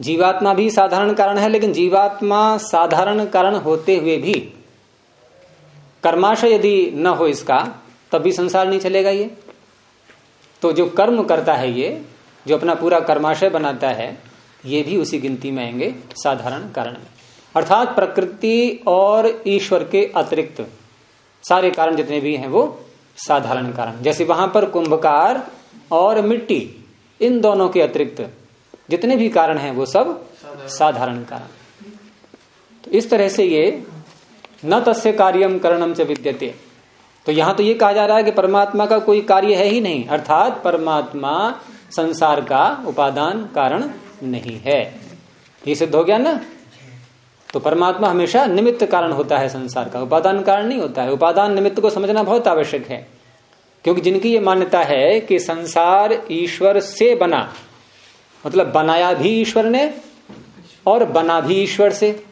A: जीवात्मा भी साधारण कारण है, लेकिन जीवात्मा साधारण कारण होते हुए भी कर्माशय यदि न हो इसका, तब भी संसार नहीं चलेगा ये। तो जो कर्म करता है ये, जो अपना पूरा कर्माशय बनाता है, ये भी उसी गिनती में आएँगे, साधारण कारण में। अर्थात प्रकृति और ईश्वर के अतिरिक्त सारे कारण जितने भी हैं वो साधारण कारण। जैसे वहाँ पर कुंभकार और मिट्टी, इन दोनों के अतिरिक्त जितने भी कारण हैं वो सब साधारण कारण। तो इस तरह से ये न तस्य कार्यम करणम च विद्यते। तो यहाँ तो ये कहा जा रहा है कि परमात्मा का कोई कार्य है ही नहीं, अर्थात परमात्मा संसार का उपादान कारण नहीं है। ये सिद्ध हो गया ना? तो परमात्मा हमेशा निमित्त कारण होता है संसार का। उपादान कारण नहीं होता है। उपादान निमित्त को समझना बहुत आवश्यक है। क्योंकि जिनकी ये मान्यता है कि संसार ईश्वर से बना मतलब बनाया भी ईश्वर ने और बना भी ईश्वर से।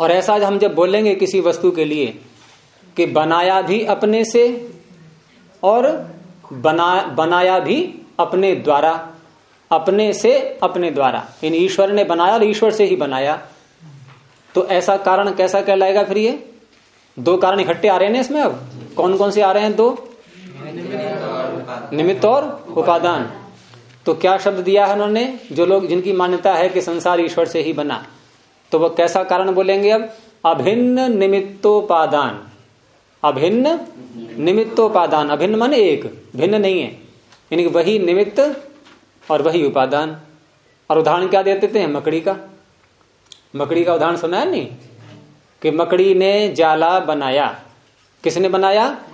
A: और ऐसा हम जब बोलेंगे किसी वस्तु के लिए कि बनाया भी अपने से और बना, बनाया भी अपने द्वारा, अपने से अपने द्वारा। इन ईश्वर ने बनाया और ईश्वर से ही बनाया। तो ऐसा कारण कैसा कहलाएगा फिर ये? दो कारण इकट्ठे आ रहे हैं इसमें अब? कौन कौन से आ रहे हैं दो? निमित्त और उपादान। तो क्या शब्द दिया है उन्होंने? जो लोग जिनकी मान्यता है कि संसार ईश्वर से ही बना। तो वह कैसा कारण बोलेंगे अब? अभिन्न निमित्तोपादान। अभिन्न निमित्तोपादान। अभिन्न मन एक। भिन्न नहीं है। यानी वही निमित्त और वही उपादान। और उदाहरण क्या देते थे मकड़ी का। मकड़ी का उदाहरण सुना है नहीं? कि मकड़ी ने जाला बनाया। किसने बनाया?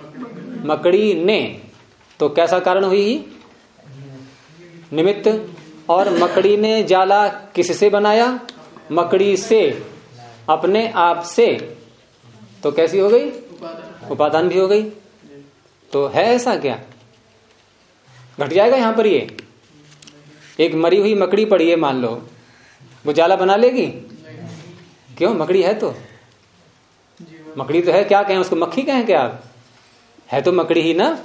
A: मकड़ी ने। तो कैसा कारण हुई? निमित्त। और मकड़ी ने जाला किससे बनाया? मकड़ी से। अपने आप से। तो कैसी हो गई? उपादान भी हो गई। तो है ऐसा क्या? घट जाएगा यहाँ पर ये। एक मरी हुई मकड़ी पड़ी है, मान लो। वो जाला बना लेगी? क्यों? मकड़ी है तो। मकड़ी तो है, क्या कहें उसको? मक्खी कहें क्या आप? है तो मकड़ी ही ना?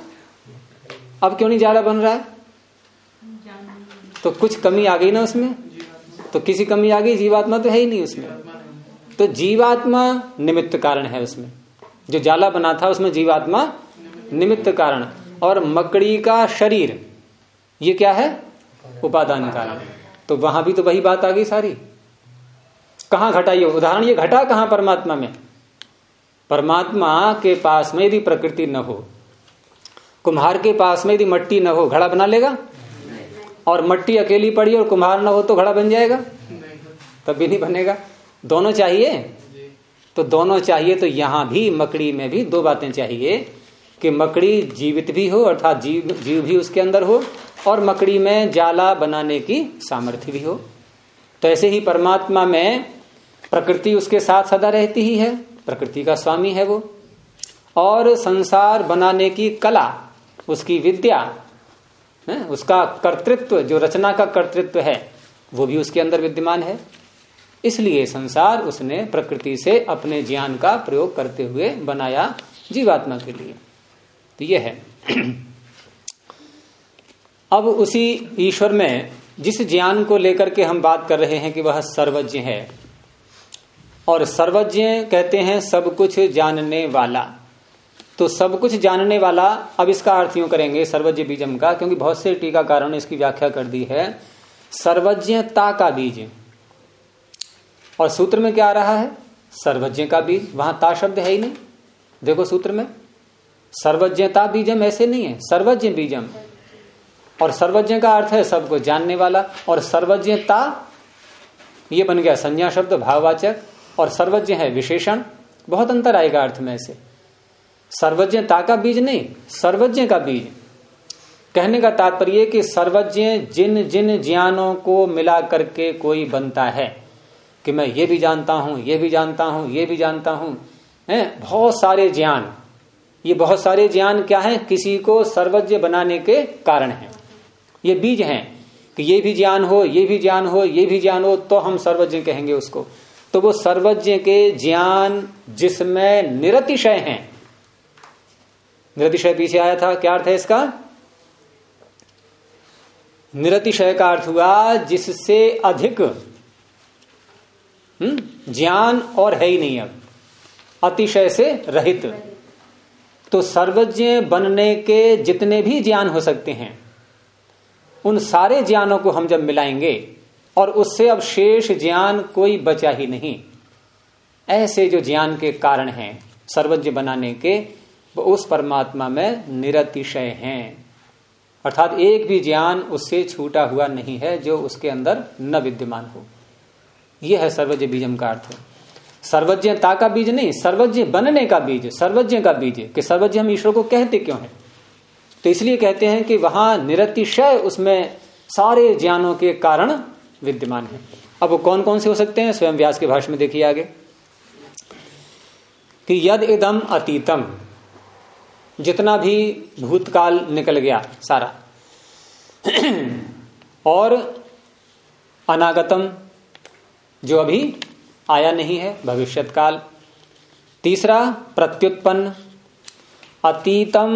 A: अब क्यों नहीं जाला बन रहा है? तो कुछ कमी आ गई ना उसमें? तो किसी कमी आ गई? जीवात्मा तो है ही नहीं उसमें। तो जीवात्मा निमित्त कारण है उसमें। जो जाला बना था उसमें जीवात्मा निमित्त कारण। और मकड़ी का शरीर, ये क्या है? उपादान कारण। तो वहाँ भी तो वही बात आ गई सारी। कहा घटाइए उदाहरण, ये घटा कहाँ परमात्मा में? परमात्मा के पास में यदि प्रकृति न हो, कुम्हार के पास में यदि मट्टी न हो, घड़ा बना लेगा? और मट्टी अकेली पड़ी और कुम्हार न हो तो घड़ा बन जाएगा? तब भी नहीं बनेगा। दोनों चाहिए? तो दोनों चाहिए तो यहाँ भी, मकड़ी में भी दो बातें चाहिए कि मकड़ी जीवित भी हो, अर्थात जीव जीव भी उसके अंदर हो और मकड़ी में जाला बनाने की सामर्थ्य भी हो। तो ऐसे ही परमात्मा में प्रकृति उसके साथ सदा रहती ही है, प्रकृति का स्वामी है वो। और संसार बनाने की कला, उसकी विद्या, है, उसका कर्तृत्व, जो रचना का कर्तृत्व है, वो भी उसके अंदर विद्यमान है। इसलिए संसार उसने प्रकृति से अपने ज्ञान का प्रयोग करते हुए बनाया जीवात्मा के लिए। तो ये है। अब उसी ईश्वर में जिस ज्ञान को लेकर के हम बात कर रहे हैं कि वह सर्वज्ञ है और सर्वज्ञ कहते हैं, सब कुछ जानने वाला। तो सब कुछ जानने वाला, अब इसका अर्थ यूँ करेंगे सर्वज्ञ बीजम का, क्योंकि बहुत से टीकाकारों ने इसकी व्याख्या कर दी है। सर्वज्ञता का बीज। और सूत्र में क्या आ रहा है? सर्वज्ञ का बीज। वहाँ ता शब्द है ही नहीं। देखो सूत्र में। सर्वज्ञता बीजम ऐसे नहीं है। सर्वज्ञ बीजम। और सर्वज्ञ का अर्थ है सबको जानने वाला। और सर्वज्ञता, ये बन गया संज्ञा शब्द, भाववाचक। और सर्वज्ञ है विशेषण, बहुत अंतर आएगा अर्थ में ऐसे सर्वज्ञता का बीज नहीं, सर्वज्ञ का बीज। कहने का तात्पर्य कि सर्वज्ञ जिन जिन ज्ञानों को मिला करके कोई बनता है, कि मैं ये भी जानता हूँ, ये भी जानता हूँ, ये भी जानता हूँ, है, बहुत सारे ज्ञान। ये बहुत सारे ज्ञान क्या है? किसी को सर्वज्ञ बनाने के कारण है। ये बीज हैं, कि ये भी ज्ञान हो, ये भी ज्ञान हो, ये भी ज्ञान हो तो हम सर्वज्ञ कहेंगे उसको। तो वो सर्वज्ञ के ज्ञान जिसमें निरतिशय हैं। निरतिशय पीछे आया था, क्या अर्थ है इसका? निरतिशय का अर्थ हुआ जिससे अधिक ज्ञान और है ही नहीं अब। अतिशय से रहित। तो सर्वज्ञ बनने के जितने भी ज्ञान हो सकते हैं, उन सारे ज्ञानों को हम जब मिलाएँगे और उससे अब शेष ज्ञान कोई बचा ही नहीं। ऐसे जो ज्ञान के कारण हैं, सर्वज्ञ बनाने के, वो उस परमात्मा में निरतिशय हैं। अर्थात एक भी ज्ञान उससे छूटा हुआ नहीं है, जो उसके अंदर न विद्यमान हो। यह है सर्वज्ञ बीजम का अर्थ। सर्वज्ञता का बीज नहीं, सर्वज्ञ बनने का बीज, सर्वज्ञ का बीज, कि सर्वज्ञ हम ईश्वर को कहते क्यों है? तो इसलिए कहते हैं कि वहाँ निरतिशय उसमें सारे ज्ञानों के कारण विद्यमान है। अब वो कौन कौन से हो सकते हैं? स्वयं व्यास के भाषण में देखिए आगे। कि यद इदम अतीतम जितना भी भूतकाल निकल गया सारा और अनागतम जो अभी आया नहीं है भविष्यत काल। तीसरा प्रत्युत्पन्न अतीतम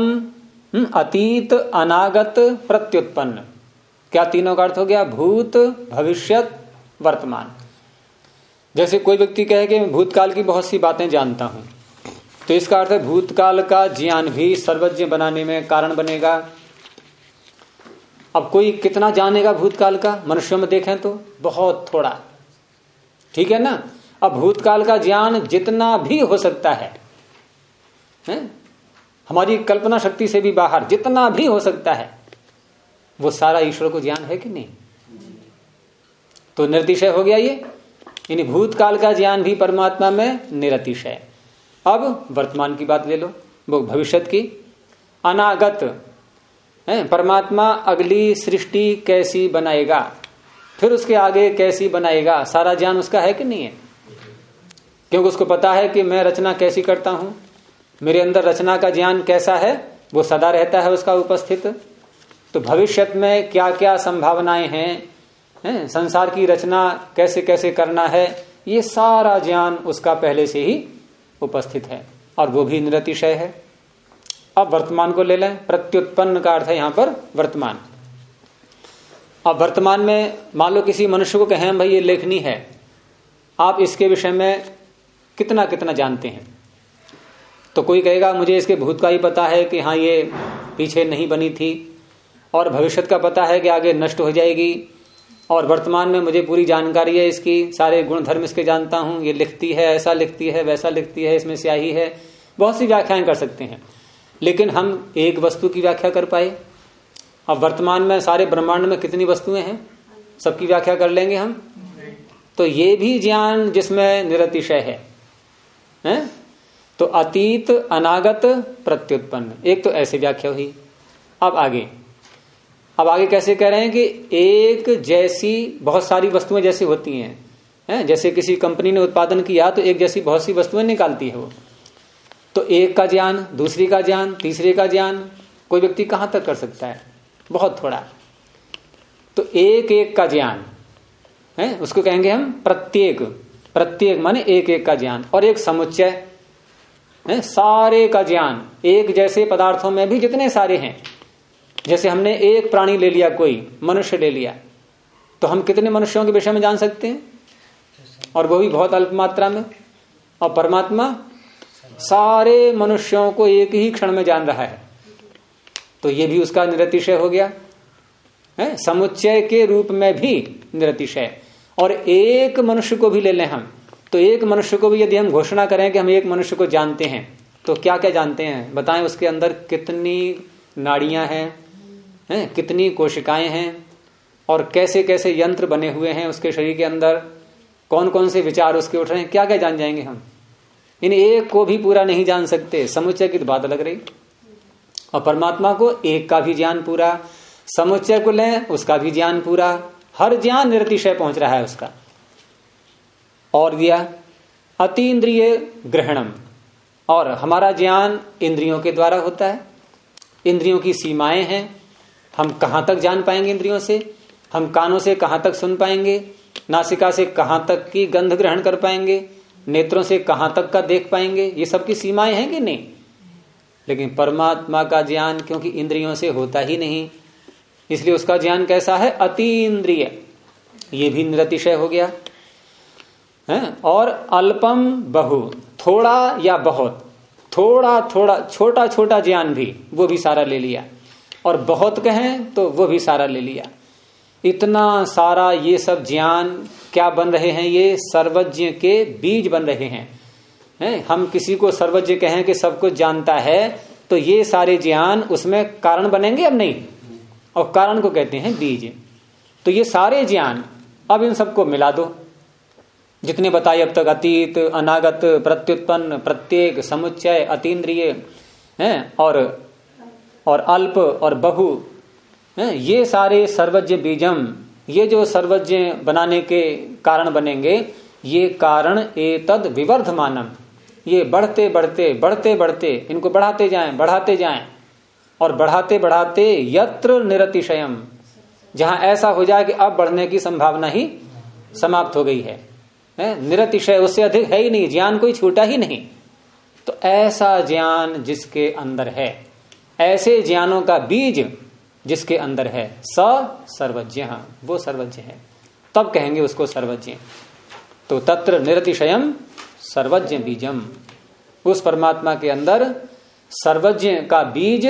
A: हम्म, अतीत अनागत प्रत्युत्पन्न। क्या तीनों का अर्थ हो गया? भूत भविष्यत वर्तमान। जैसे कोई व्यक्ति कहे कि मैं भूतकाल की बहुत सी बातें जानता हूँ तो इसका अर्थ है भूतकाल का ज्ञान भी सर्वज्ञ बनाने में कारण बनेगा। अब कोई कितना जानेगा भूतकाल का? मनुष्यों में देखें तो बहुत थोड़ा। ठीक है ना? अब भूतकाल का ज्ञान जितना भी हो सकता है, है? हमारी कल्पना शक्ति से भी बाहर जितना भी हो सकता है वो सारा ईश्वर को ज्ञान है कि नहीं? तो निर्तिशय हो गया ये। यानी भूतकाल का ज्ञान भी परमात्मा में निरतिशय अब वर्तमान की बात ले लो, वो भविष्य की। अनागत, है, परमात्मा अगली सृष्टि कैसी बनाएगा? फिर उसके आगे कैसी बनाएगा? सारा ज्ञान उसका है कि नहीं है? क्योंकि उसको पता है कि मैं रचना कैसी करता हूँ, मेरे अंदर रचना का ज्ञान कैसा है, वो सदा रहता है उसका उपस्थित। तो भविष्य में क्या क्या संभावनाएँ हैं? है? संसार की रचना कैसे कैसे करना है? ये सारा ज्ञान उसका पहले से ही उपस्थित है, और वो भी निरतिशय है। अब वर्तमान को ले लें। प्रत्युत्पन्न का अर्थ है यहाँ पर वर्तमान। अब वर्तमान में मान लो किसी मनुष्य को कहें, भाई, ये लेखनी है। आप इसके विषय में कितना कितना जानते हैं? तो कोई कहेगा, मुझे इसके भूत का ही पता है कि हाँ ये पीछे नहीं बनी थी। और भविष्य का पता है कि आगे नष्ट हो जाएगी। और वर्तमान में मुझे पूरी जानकारी है इसकी। सारे गुण धर्म इसके जानता हूँ। ये लिखती है ऐसा लिखती है वैसा लिखती है इसमें स्याही है। बहुत सी व्याख्याएँ कर सकते हैं। लेकिन हम एक वस्तु की व्याख्या कर पाए। अब वर्तमान में सारे ब्रह्मांड में कितनी वस्तुएँ हैं? सबकी व्याख्या कर लेंगे हम। तो ये भी ज्ञान जिसमें निरतिशय है, है? तो अतीत अनागत प्रत्युत्पन्न। एक तो ऐसी व्याख्या हुई। अब आगे। अब आगे कैसे कह रहे हैं कि एक जैसी बहुत सारी वस्तुएँ जैसी होती हैं, है? जैसे किसी कंपनी ने उत्पादन किया तो एक जैसी बहुत सी वस्तुएँ निकालती है वो। तो एक का ज्ञान, दूसरी का ज्ञान, तीसरे का ज्ञान, कोई व्यक्ति कहाँ तक कर सकता है? बहुत थोड़ा। तो एक एक का ज्ञान, है? उसको कहेंगे हम प्रत्येक। प्रत्येक माने एक एक का ज्ञान और एक समुच्चय, है? सारे का ज्ञान, एक जैसे पदार्थों में भी जितने सारे हैं जैसे हमने एक प्राणी ले लिया कोई, मनुष्य ले लिया तो हम कितने मनुष्यों के विषय में जान सकते हैं? और वो भी बहुत अल्प मात्रा में। और परमात्मा सारे मनुष्यों को एक ही क्षण में जान रहा है। तो ये भी उसका निरतिशय हो गया। है? समुच्चय के रूप में भी निरतिशय। और एक मनुष्य को भी ले लें हम। तो एक मनुष्य को भी यदि हम घोषणा करें कि हम एक मनुष्य को जानते हैं तो क्या क्या जानते हैं? बताएँ उसके अंदर कितनी नाड़ियाँ हैं हैं, कितनी कोशिकाएँ हैं और कैसे कैसे यंत्र बने हुए हैं उसके शरीर के अंदर कौन कौन से विचार उसके उठ रहे हैं क्या क्या जान जाएँगे हम? इन एक को भी पूरा नहीं जान सकते समुच्चय की तो बात अलग रही। और परमात्मा को एक का भी ज्ञान पूरा, समुच्चय को लें, उसका भी ज्ञान पूरा, हर ज्ञान निरतिशय पहुँच रहा है उसका। और दिया, अतीन्द्रिय ग्रहणम। और हमारा ज्ञान इंद्रियों के द्वारा होता है, इंद्रियों की सीमाएँ हैं हम कहाँ तक जान पाएँगे इंद्रियों से? हम कानों से कहाँ तक सुन पाएँगे? नासिका से कहाँ तक की गंध ग्रहण कर पाएँगे? नेत्रों से कहाँ तक का देख पाएँगे? ये सबकी सीमाएँ हैं कि नहीं? लेकिन परमात्मा का ज्ञान क्योंकि इंद्रियों से होता ही नहीं, इसलिए उसका ज्ञान कैसा है? अति इंद्रिय ये भी निरतिशय हो गया। है? और अल्पम बहु, थोड़ा या बहुत, थोड़ा थोड़ा छोटा छोटा ज्ञान भी, वो भी सारा ले लिया। और बहुत कहें तो वो भी सारा ले लिया। इतना सारा ये सब ज्ञान क्या बन रहे हैं? ये सर्वज्ञ के बीज बन रहे हैं। है? हम किसी को सर्वज्ञ कहें कि सब कुछ जानता है तो ये सारे ज्ञान उसमें कारण बनेंगे अब नहीं? और कारण को कहते हैं बीज। तो ये सारे ज्ञान, अब इन सबको मिला दो। जितने बताए अब तक अतीत, अनागत, प्रत्युत्पन्न, प्रत्येक, समुच्चय, अतीन्द्रिय, हैं? और और अल्प और बहु ये सारे सर्वज्ञ बीजम, ये जो सर्वज्ञ बनाने के कारण बनेंगे, ये कारण एतद विवर्धमानम। ये बढ़ते बढ़ते बढ़ते बढ़ते, इनको बढ़ाते जाएँ बढ़ाते जाएँ, और बढ़ाते बढ़ाते यत्र निरतिशयम, जहाँ ऐसा हो जाए कि अब बढ़ने की संभावना ही समाप्त हो गई है? निरतिशय उससे अधिक है ही नहीं, ज्ञान कोई छूटा ही नहीं। तो ऐसा ज्ञान जिसके अंदर है। ऐसे ज्ञानों का बीज जिसके अंदर है स सर्वज्ञ वो सर्वज्ञ है। तब कहेंगे उसको सर्वज्ञ। तो तत्र निरतिशयम सर्वज्ञ बीजम। उस परमात्मा के अंदर सर्वज्ञ का बीज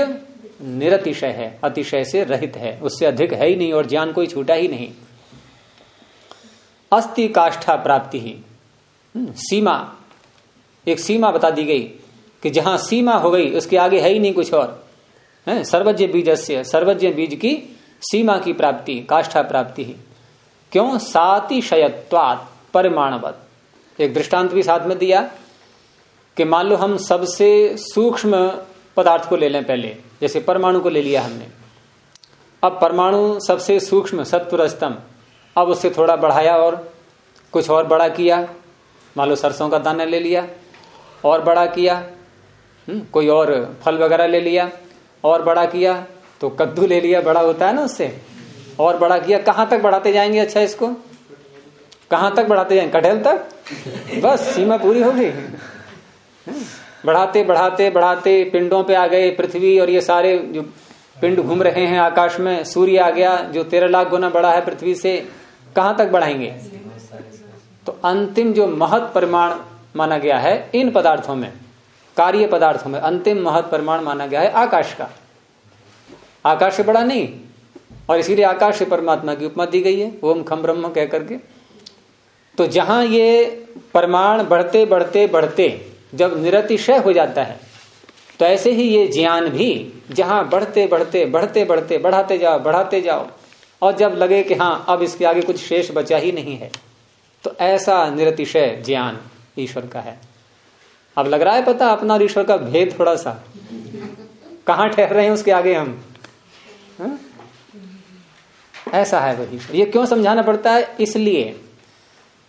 A: निरतिशय है अतिशय से रहित है। उससे अधिक है ही नहीं और ज्ञान कोई छूटा ही नहीं। अस्ति काष्ठा प्राप्ति ही। हम्म, सीमा। एक सीमा बता दी गई कि जहाँ सीमा हो गई उसके आगे है ही नहीं कुछ और। है? सर्वज्ञ बीज से सर्वज्ञ बीज की सीमा की प्राप्ति, काष्ठा प्राप्ति ही। क्यों? सातिशयत्वात परिमाणवत। एक दृष्टांत भी साथ में दिया कि मान लो हम सबसे सूक्ष्म पदार्थ को ले लें पहले, जैसे परमाणु को ले लिया हमने। अब परमाणु सबसे सूक्ष्म सत्वरस्तम अब उससे थोड़ा बढ़ाया और कुछ और बड़ा किया। मान लो सरसों का दाना ले लिया, और बड़ा किया हुँ? कोई और फल वगैरह ले लिया। और बड़ा किया तो कद्दू ले लिया, बड़ा होता है ना उससे। और बड़ा किया, कहाँ तक बढ़ाते जाएँगे? अच्छा इसको। कहाँ तक बढ़ाते जाएँगे? कटहल तक? बस, सीमा पूरी हो गई। बढ़ाते बढ़ाते बढ़ाते, पिंडों पे आ गए पृथ्वी और ये सारे जो पिंड घूम रहे हैं आकाश में, सूर्य आ गया, जो तेरह लाख गुना बड़ा है पृथ्वी से, कहाँ तक बढ़ाएँगे? तो अंतिम जो महत परिमाण माना गया है इन पदार्थों में। कार्य पदार्थों में अंतिम महत प्रमाण माना गया है आकाश का। आकाश से बड़ा नहीं, और इसीलिए आकाश से परमात्मा की उपमा दी गई है ओम खम ब्रह्म कह करके। तो जहाँ ये परिमाण बढ़ते बढ़ते बढ़ते, जब निरतिशय हो जाता है तो ऐसे ही ये ज्ञान भी जहाँ बढ़ते बढ़ते बढ़ते बढ़ते, बढ़ाते जाओ बढ़ाते जाओ, और जब लगे कि हाँ अब इसके आगे कुछ शेष बचा ही नहीं है तो ऐसा निरतिशय ज्ञान ईश्वर का है। अब लग रहा है पता अपना और ईश्वर का भेद थोड़ा सा। कहा ठहर रहे हैं उसके आगे हम? हा? ऐसा है वही। ये क्यों समझाना पड़ता है? इसलिए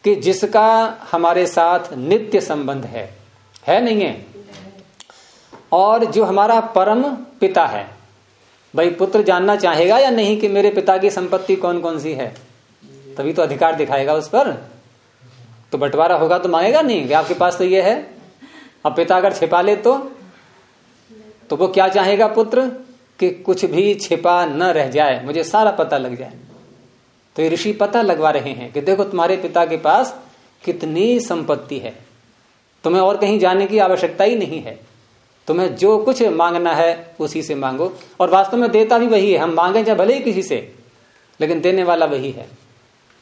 A: कि जिसका हमारे साथ नित्य संबंध है है नहीं है? और जो हमारा परम पिता है, भाई पुत्र जानना चाहेगा या नहीं कि मेरे पिता की संपत्ति कौन कौन सी है? तभी तो अधिकार दिखाएगा उस पर। तो बंटवारा होगा तो मांगेगा नहीं? कि आपके पास तो ये है। अब पिता अगर छिपा ले तो? तो वो क्या चाहेगा पुत्र? कि कुछ भी छिपा न रह जाए। मुझे सारा पता लग जाए। तो ये ऋषि पता लगवा रहे हैं कि देखो तुम्हारे पिता के पास कितनी संपत्ति है। तुम्हें और कहीं जाने की आवश्यकता ही नहीं है। तुम्हें जो कुछ मांगना है, उसी से मांगो। और वास्तव में देता भी वही है। हम मांगे चाहे भले ही किसी से, लेकिन देने वाला वही है।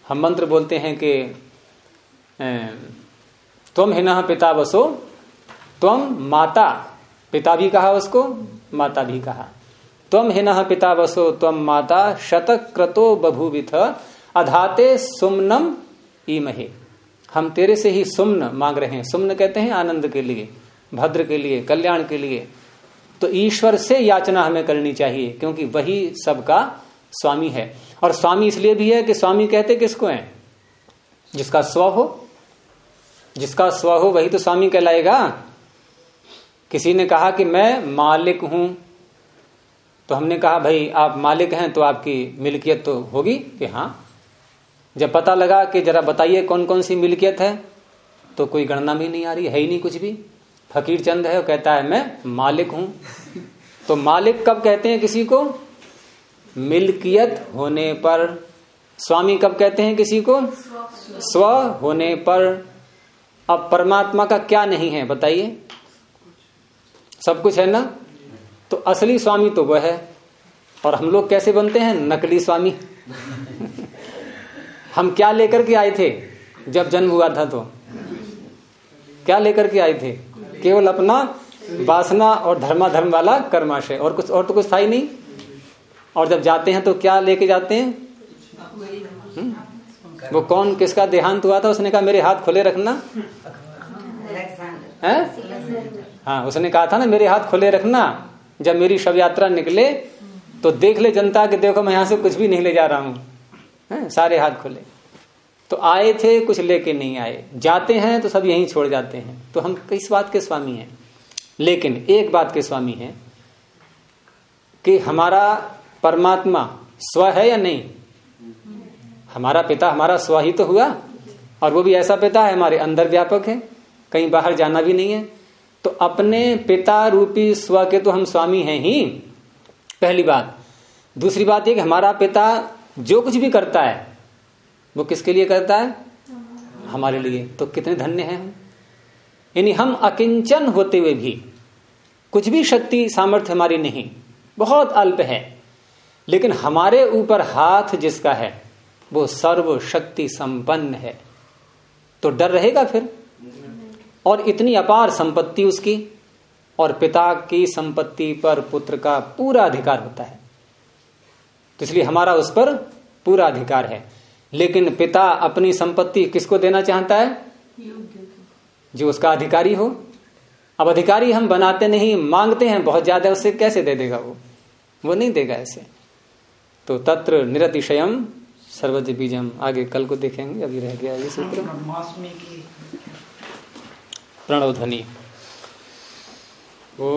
A: हम मंत्र बोलते हैं कि तुम हिना पिता बसो तुम माता, पिता भी कहा उसको, माता भी कहा। तुम हिन पिता वसो तुम माता शतक्रतो बभूविथ, अधाते सुमनम ईमहे। हम तेरे से ही सुमन मांग रहे हैं। सुमन कहते हैं आनंद के लिए, भद्र के लिए, कल्याण के लिए। तो ईश्वर से याचना हमें करनी चाहिए, क्योंकि वही सबका स्वामी है। और स्वामी इसलिए भी है कि स्वामी कहते किसको है? जिसका स्व हो। जिसका स्व हो, वही तो स्वामी कहलाएगा। किसी ने कहा कि मैं मालिक हूँ तो हमने कहा भाई आप मालिक हैं तो आपकी मिल्कियत तो होगी कि हाँ। जब पता लगा कि जरा बताइए कौन कौन सी मिल्कियत है तो कोई गणना भी नहीं आ रही है ही नहीं कुछ भी। फकीर चंद है वो कहता है मैं मालिक हूँ। तो मालिक कब कहते हैं किसी को? मिल्कियत होने पर। स्वामी कब कहते हैं किसी को? स्व होने पर। अब परमात्मा का क्या नहीं है बताइए। सब कुछ है ना? तो असली स्वामी तो वह है। और हम लोग कैसे बनते हैं? नकली स्वामी। हम क्या लेकर के आए थे? जब जन्म हुआ था तो। क्या लेकर के आए थे? केवल अपना वासना और धर्मा धर्म वाला कर्माशय। और कुछ और तो कुछ था ही नहीं। और जब जाते हैं तो क्या लेके जाते हैं? हम्म? वो कौन, किसका देहांत हुआ था? उसने कहा, मेरे हाथ खुले रखना। है? हाँ उसने कहा था ना, मेरे हाथ खुले रखना, जब मेरी शव यात्रा निकले तो देख ले जनता कि, देखो मैं यहाँ से कुछ भी नहीं ले जा रहा हूँ। है? सारे हाथ खुले। तो आए थे, कुछ लेके नहीं आए। जाते हैं तो सब यहीं छोड़ जाते हैं। तो हम किस बात के स्वामी हैं। लेकिन एक बात के स्वामी हैं, कि हमारा परमात्मा स्व है या नहीं? हमारा पिता हमारा स्व ही तो हुआ, और वो भी ऐसा पिता है, हमारे अंदर व्यापक है। कहीं बाहर जाना भी नहीं है। तो अपने पिता रूपी स्व के तो हम स्वामी हैं ही। पहली बात। दूसरी बात यह कि हमारा पिता जो कुछ भी करता है, वो किसके लिए करता है? हमारे लिए। तो कितने धन्य हैं हम। यानी हम अकिंचन होते हुए भी, कुछ भी शक्ति, सामर्थ्य हमारी नहीं। बहुत अल्प है। लेकिन हमारे ऊपर हाथ जिसका है, वो सर्व शक्ति संपन्न है। तो डर रहेगा फिर? और इतनी अपार संपत्ति उसकी और पिता की संपत्ति पर पुत्र का पूरा अधिकार होता है। तो इसलिए हमारा उस पर पूरा अधिकार है। लेकिन पिता अपनी संपत्ति किसको देना चाहता है? जो उसका अधिकारी हो। अब अधिकारी हम बनाते नहीं, मांगते हैं, बहुत ज़्यादा उससे कैसे दे देगा वो? वो नहीं देगा ऐसे। तो तत्र निरतिशयम सर्वज बीजम आगे कल को देखेंगे, अभी रह गया ये सूत्र। प्रणव ध्वनि। ओ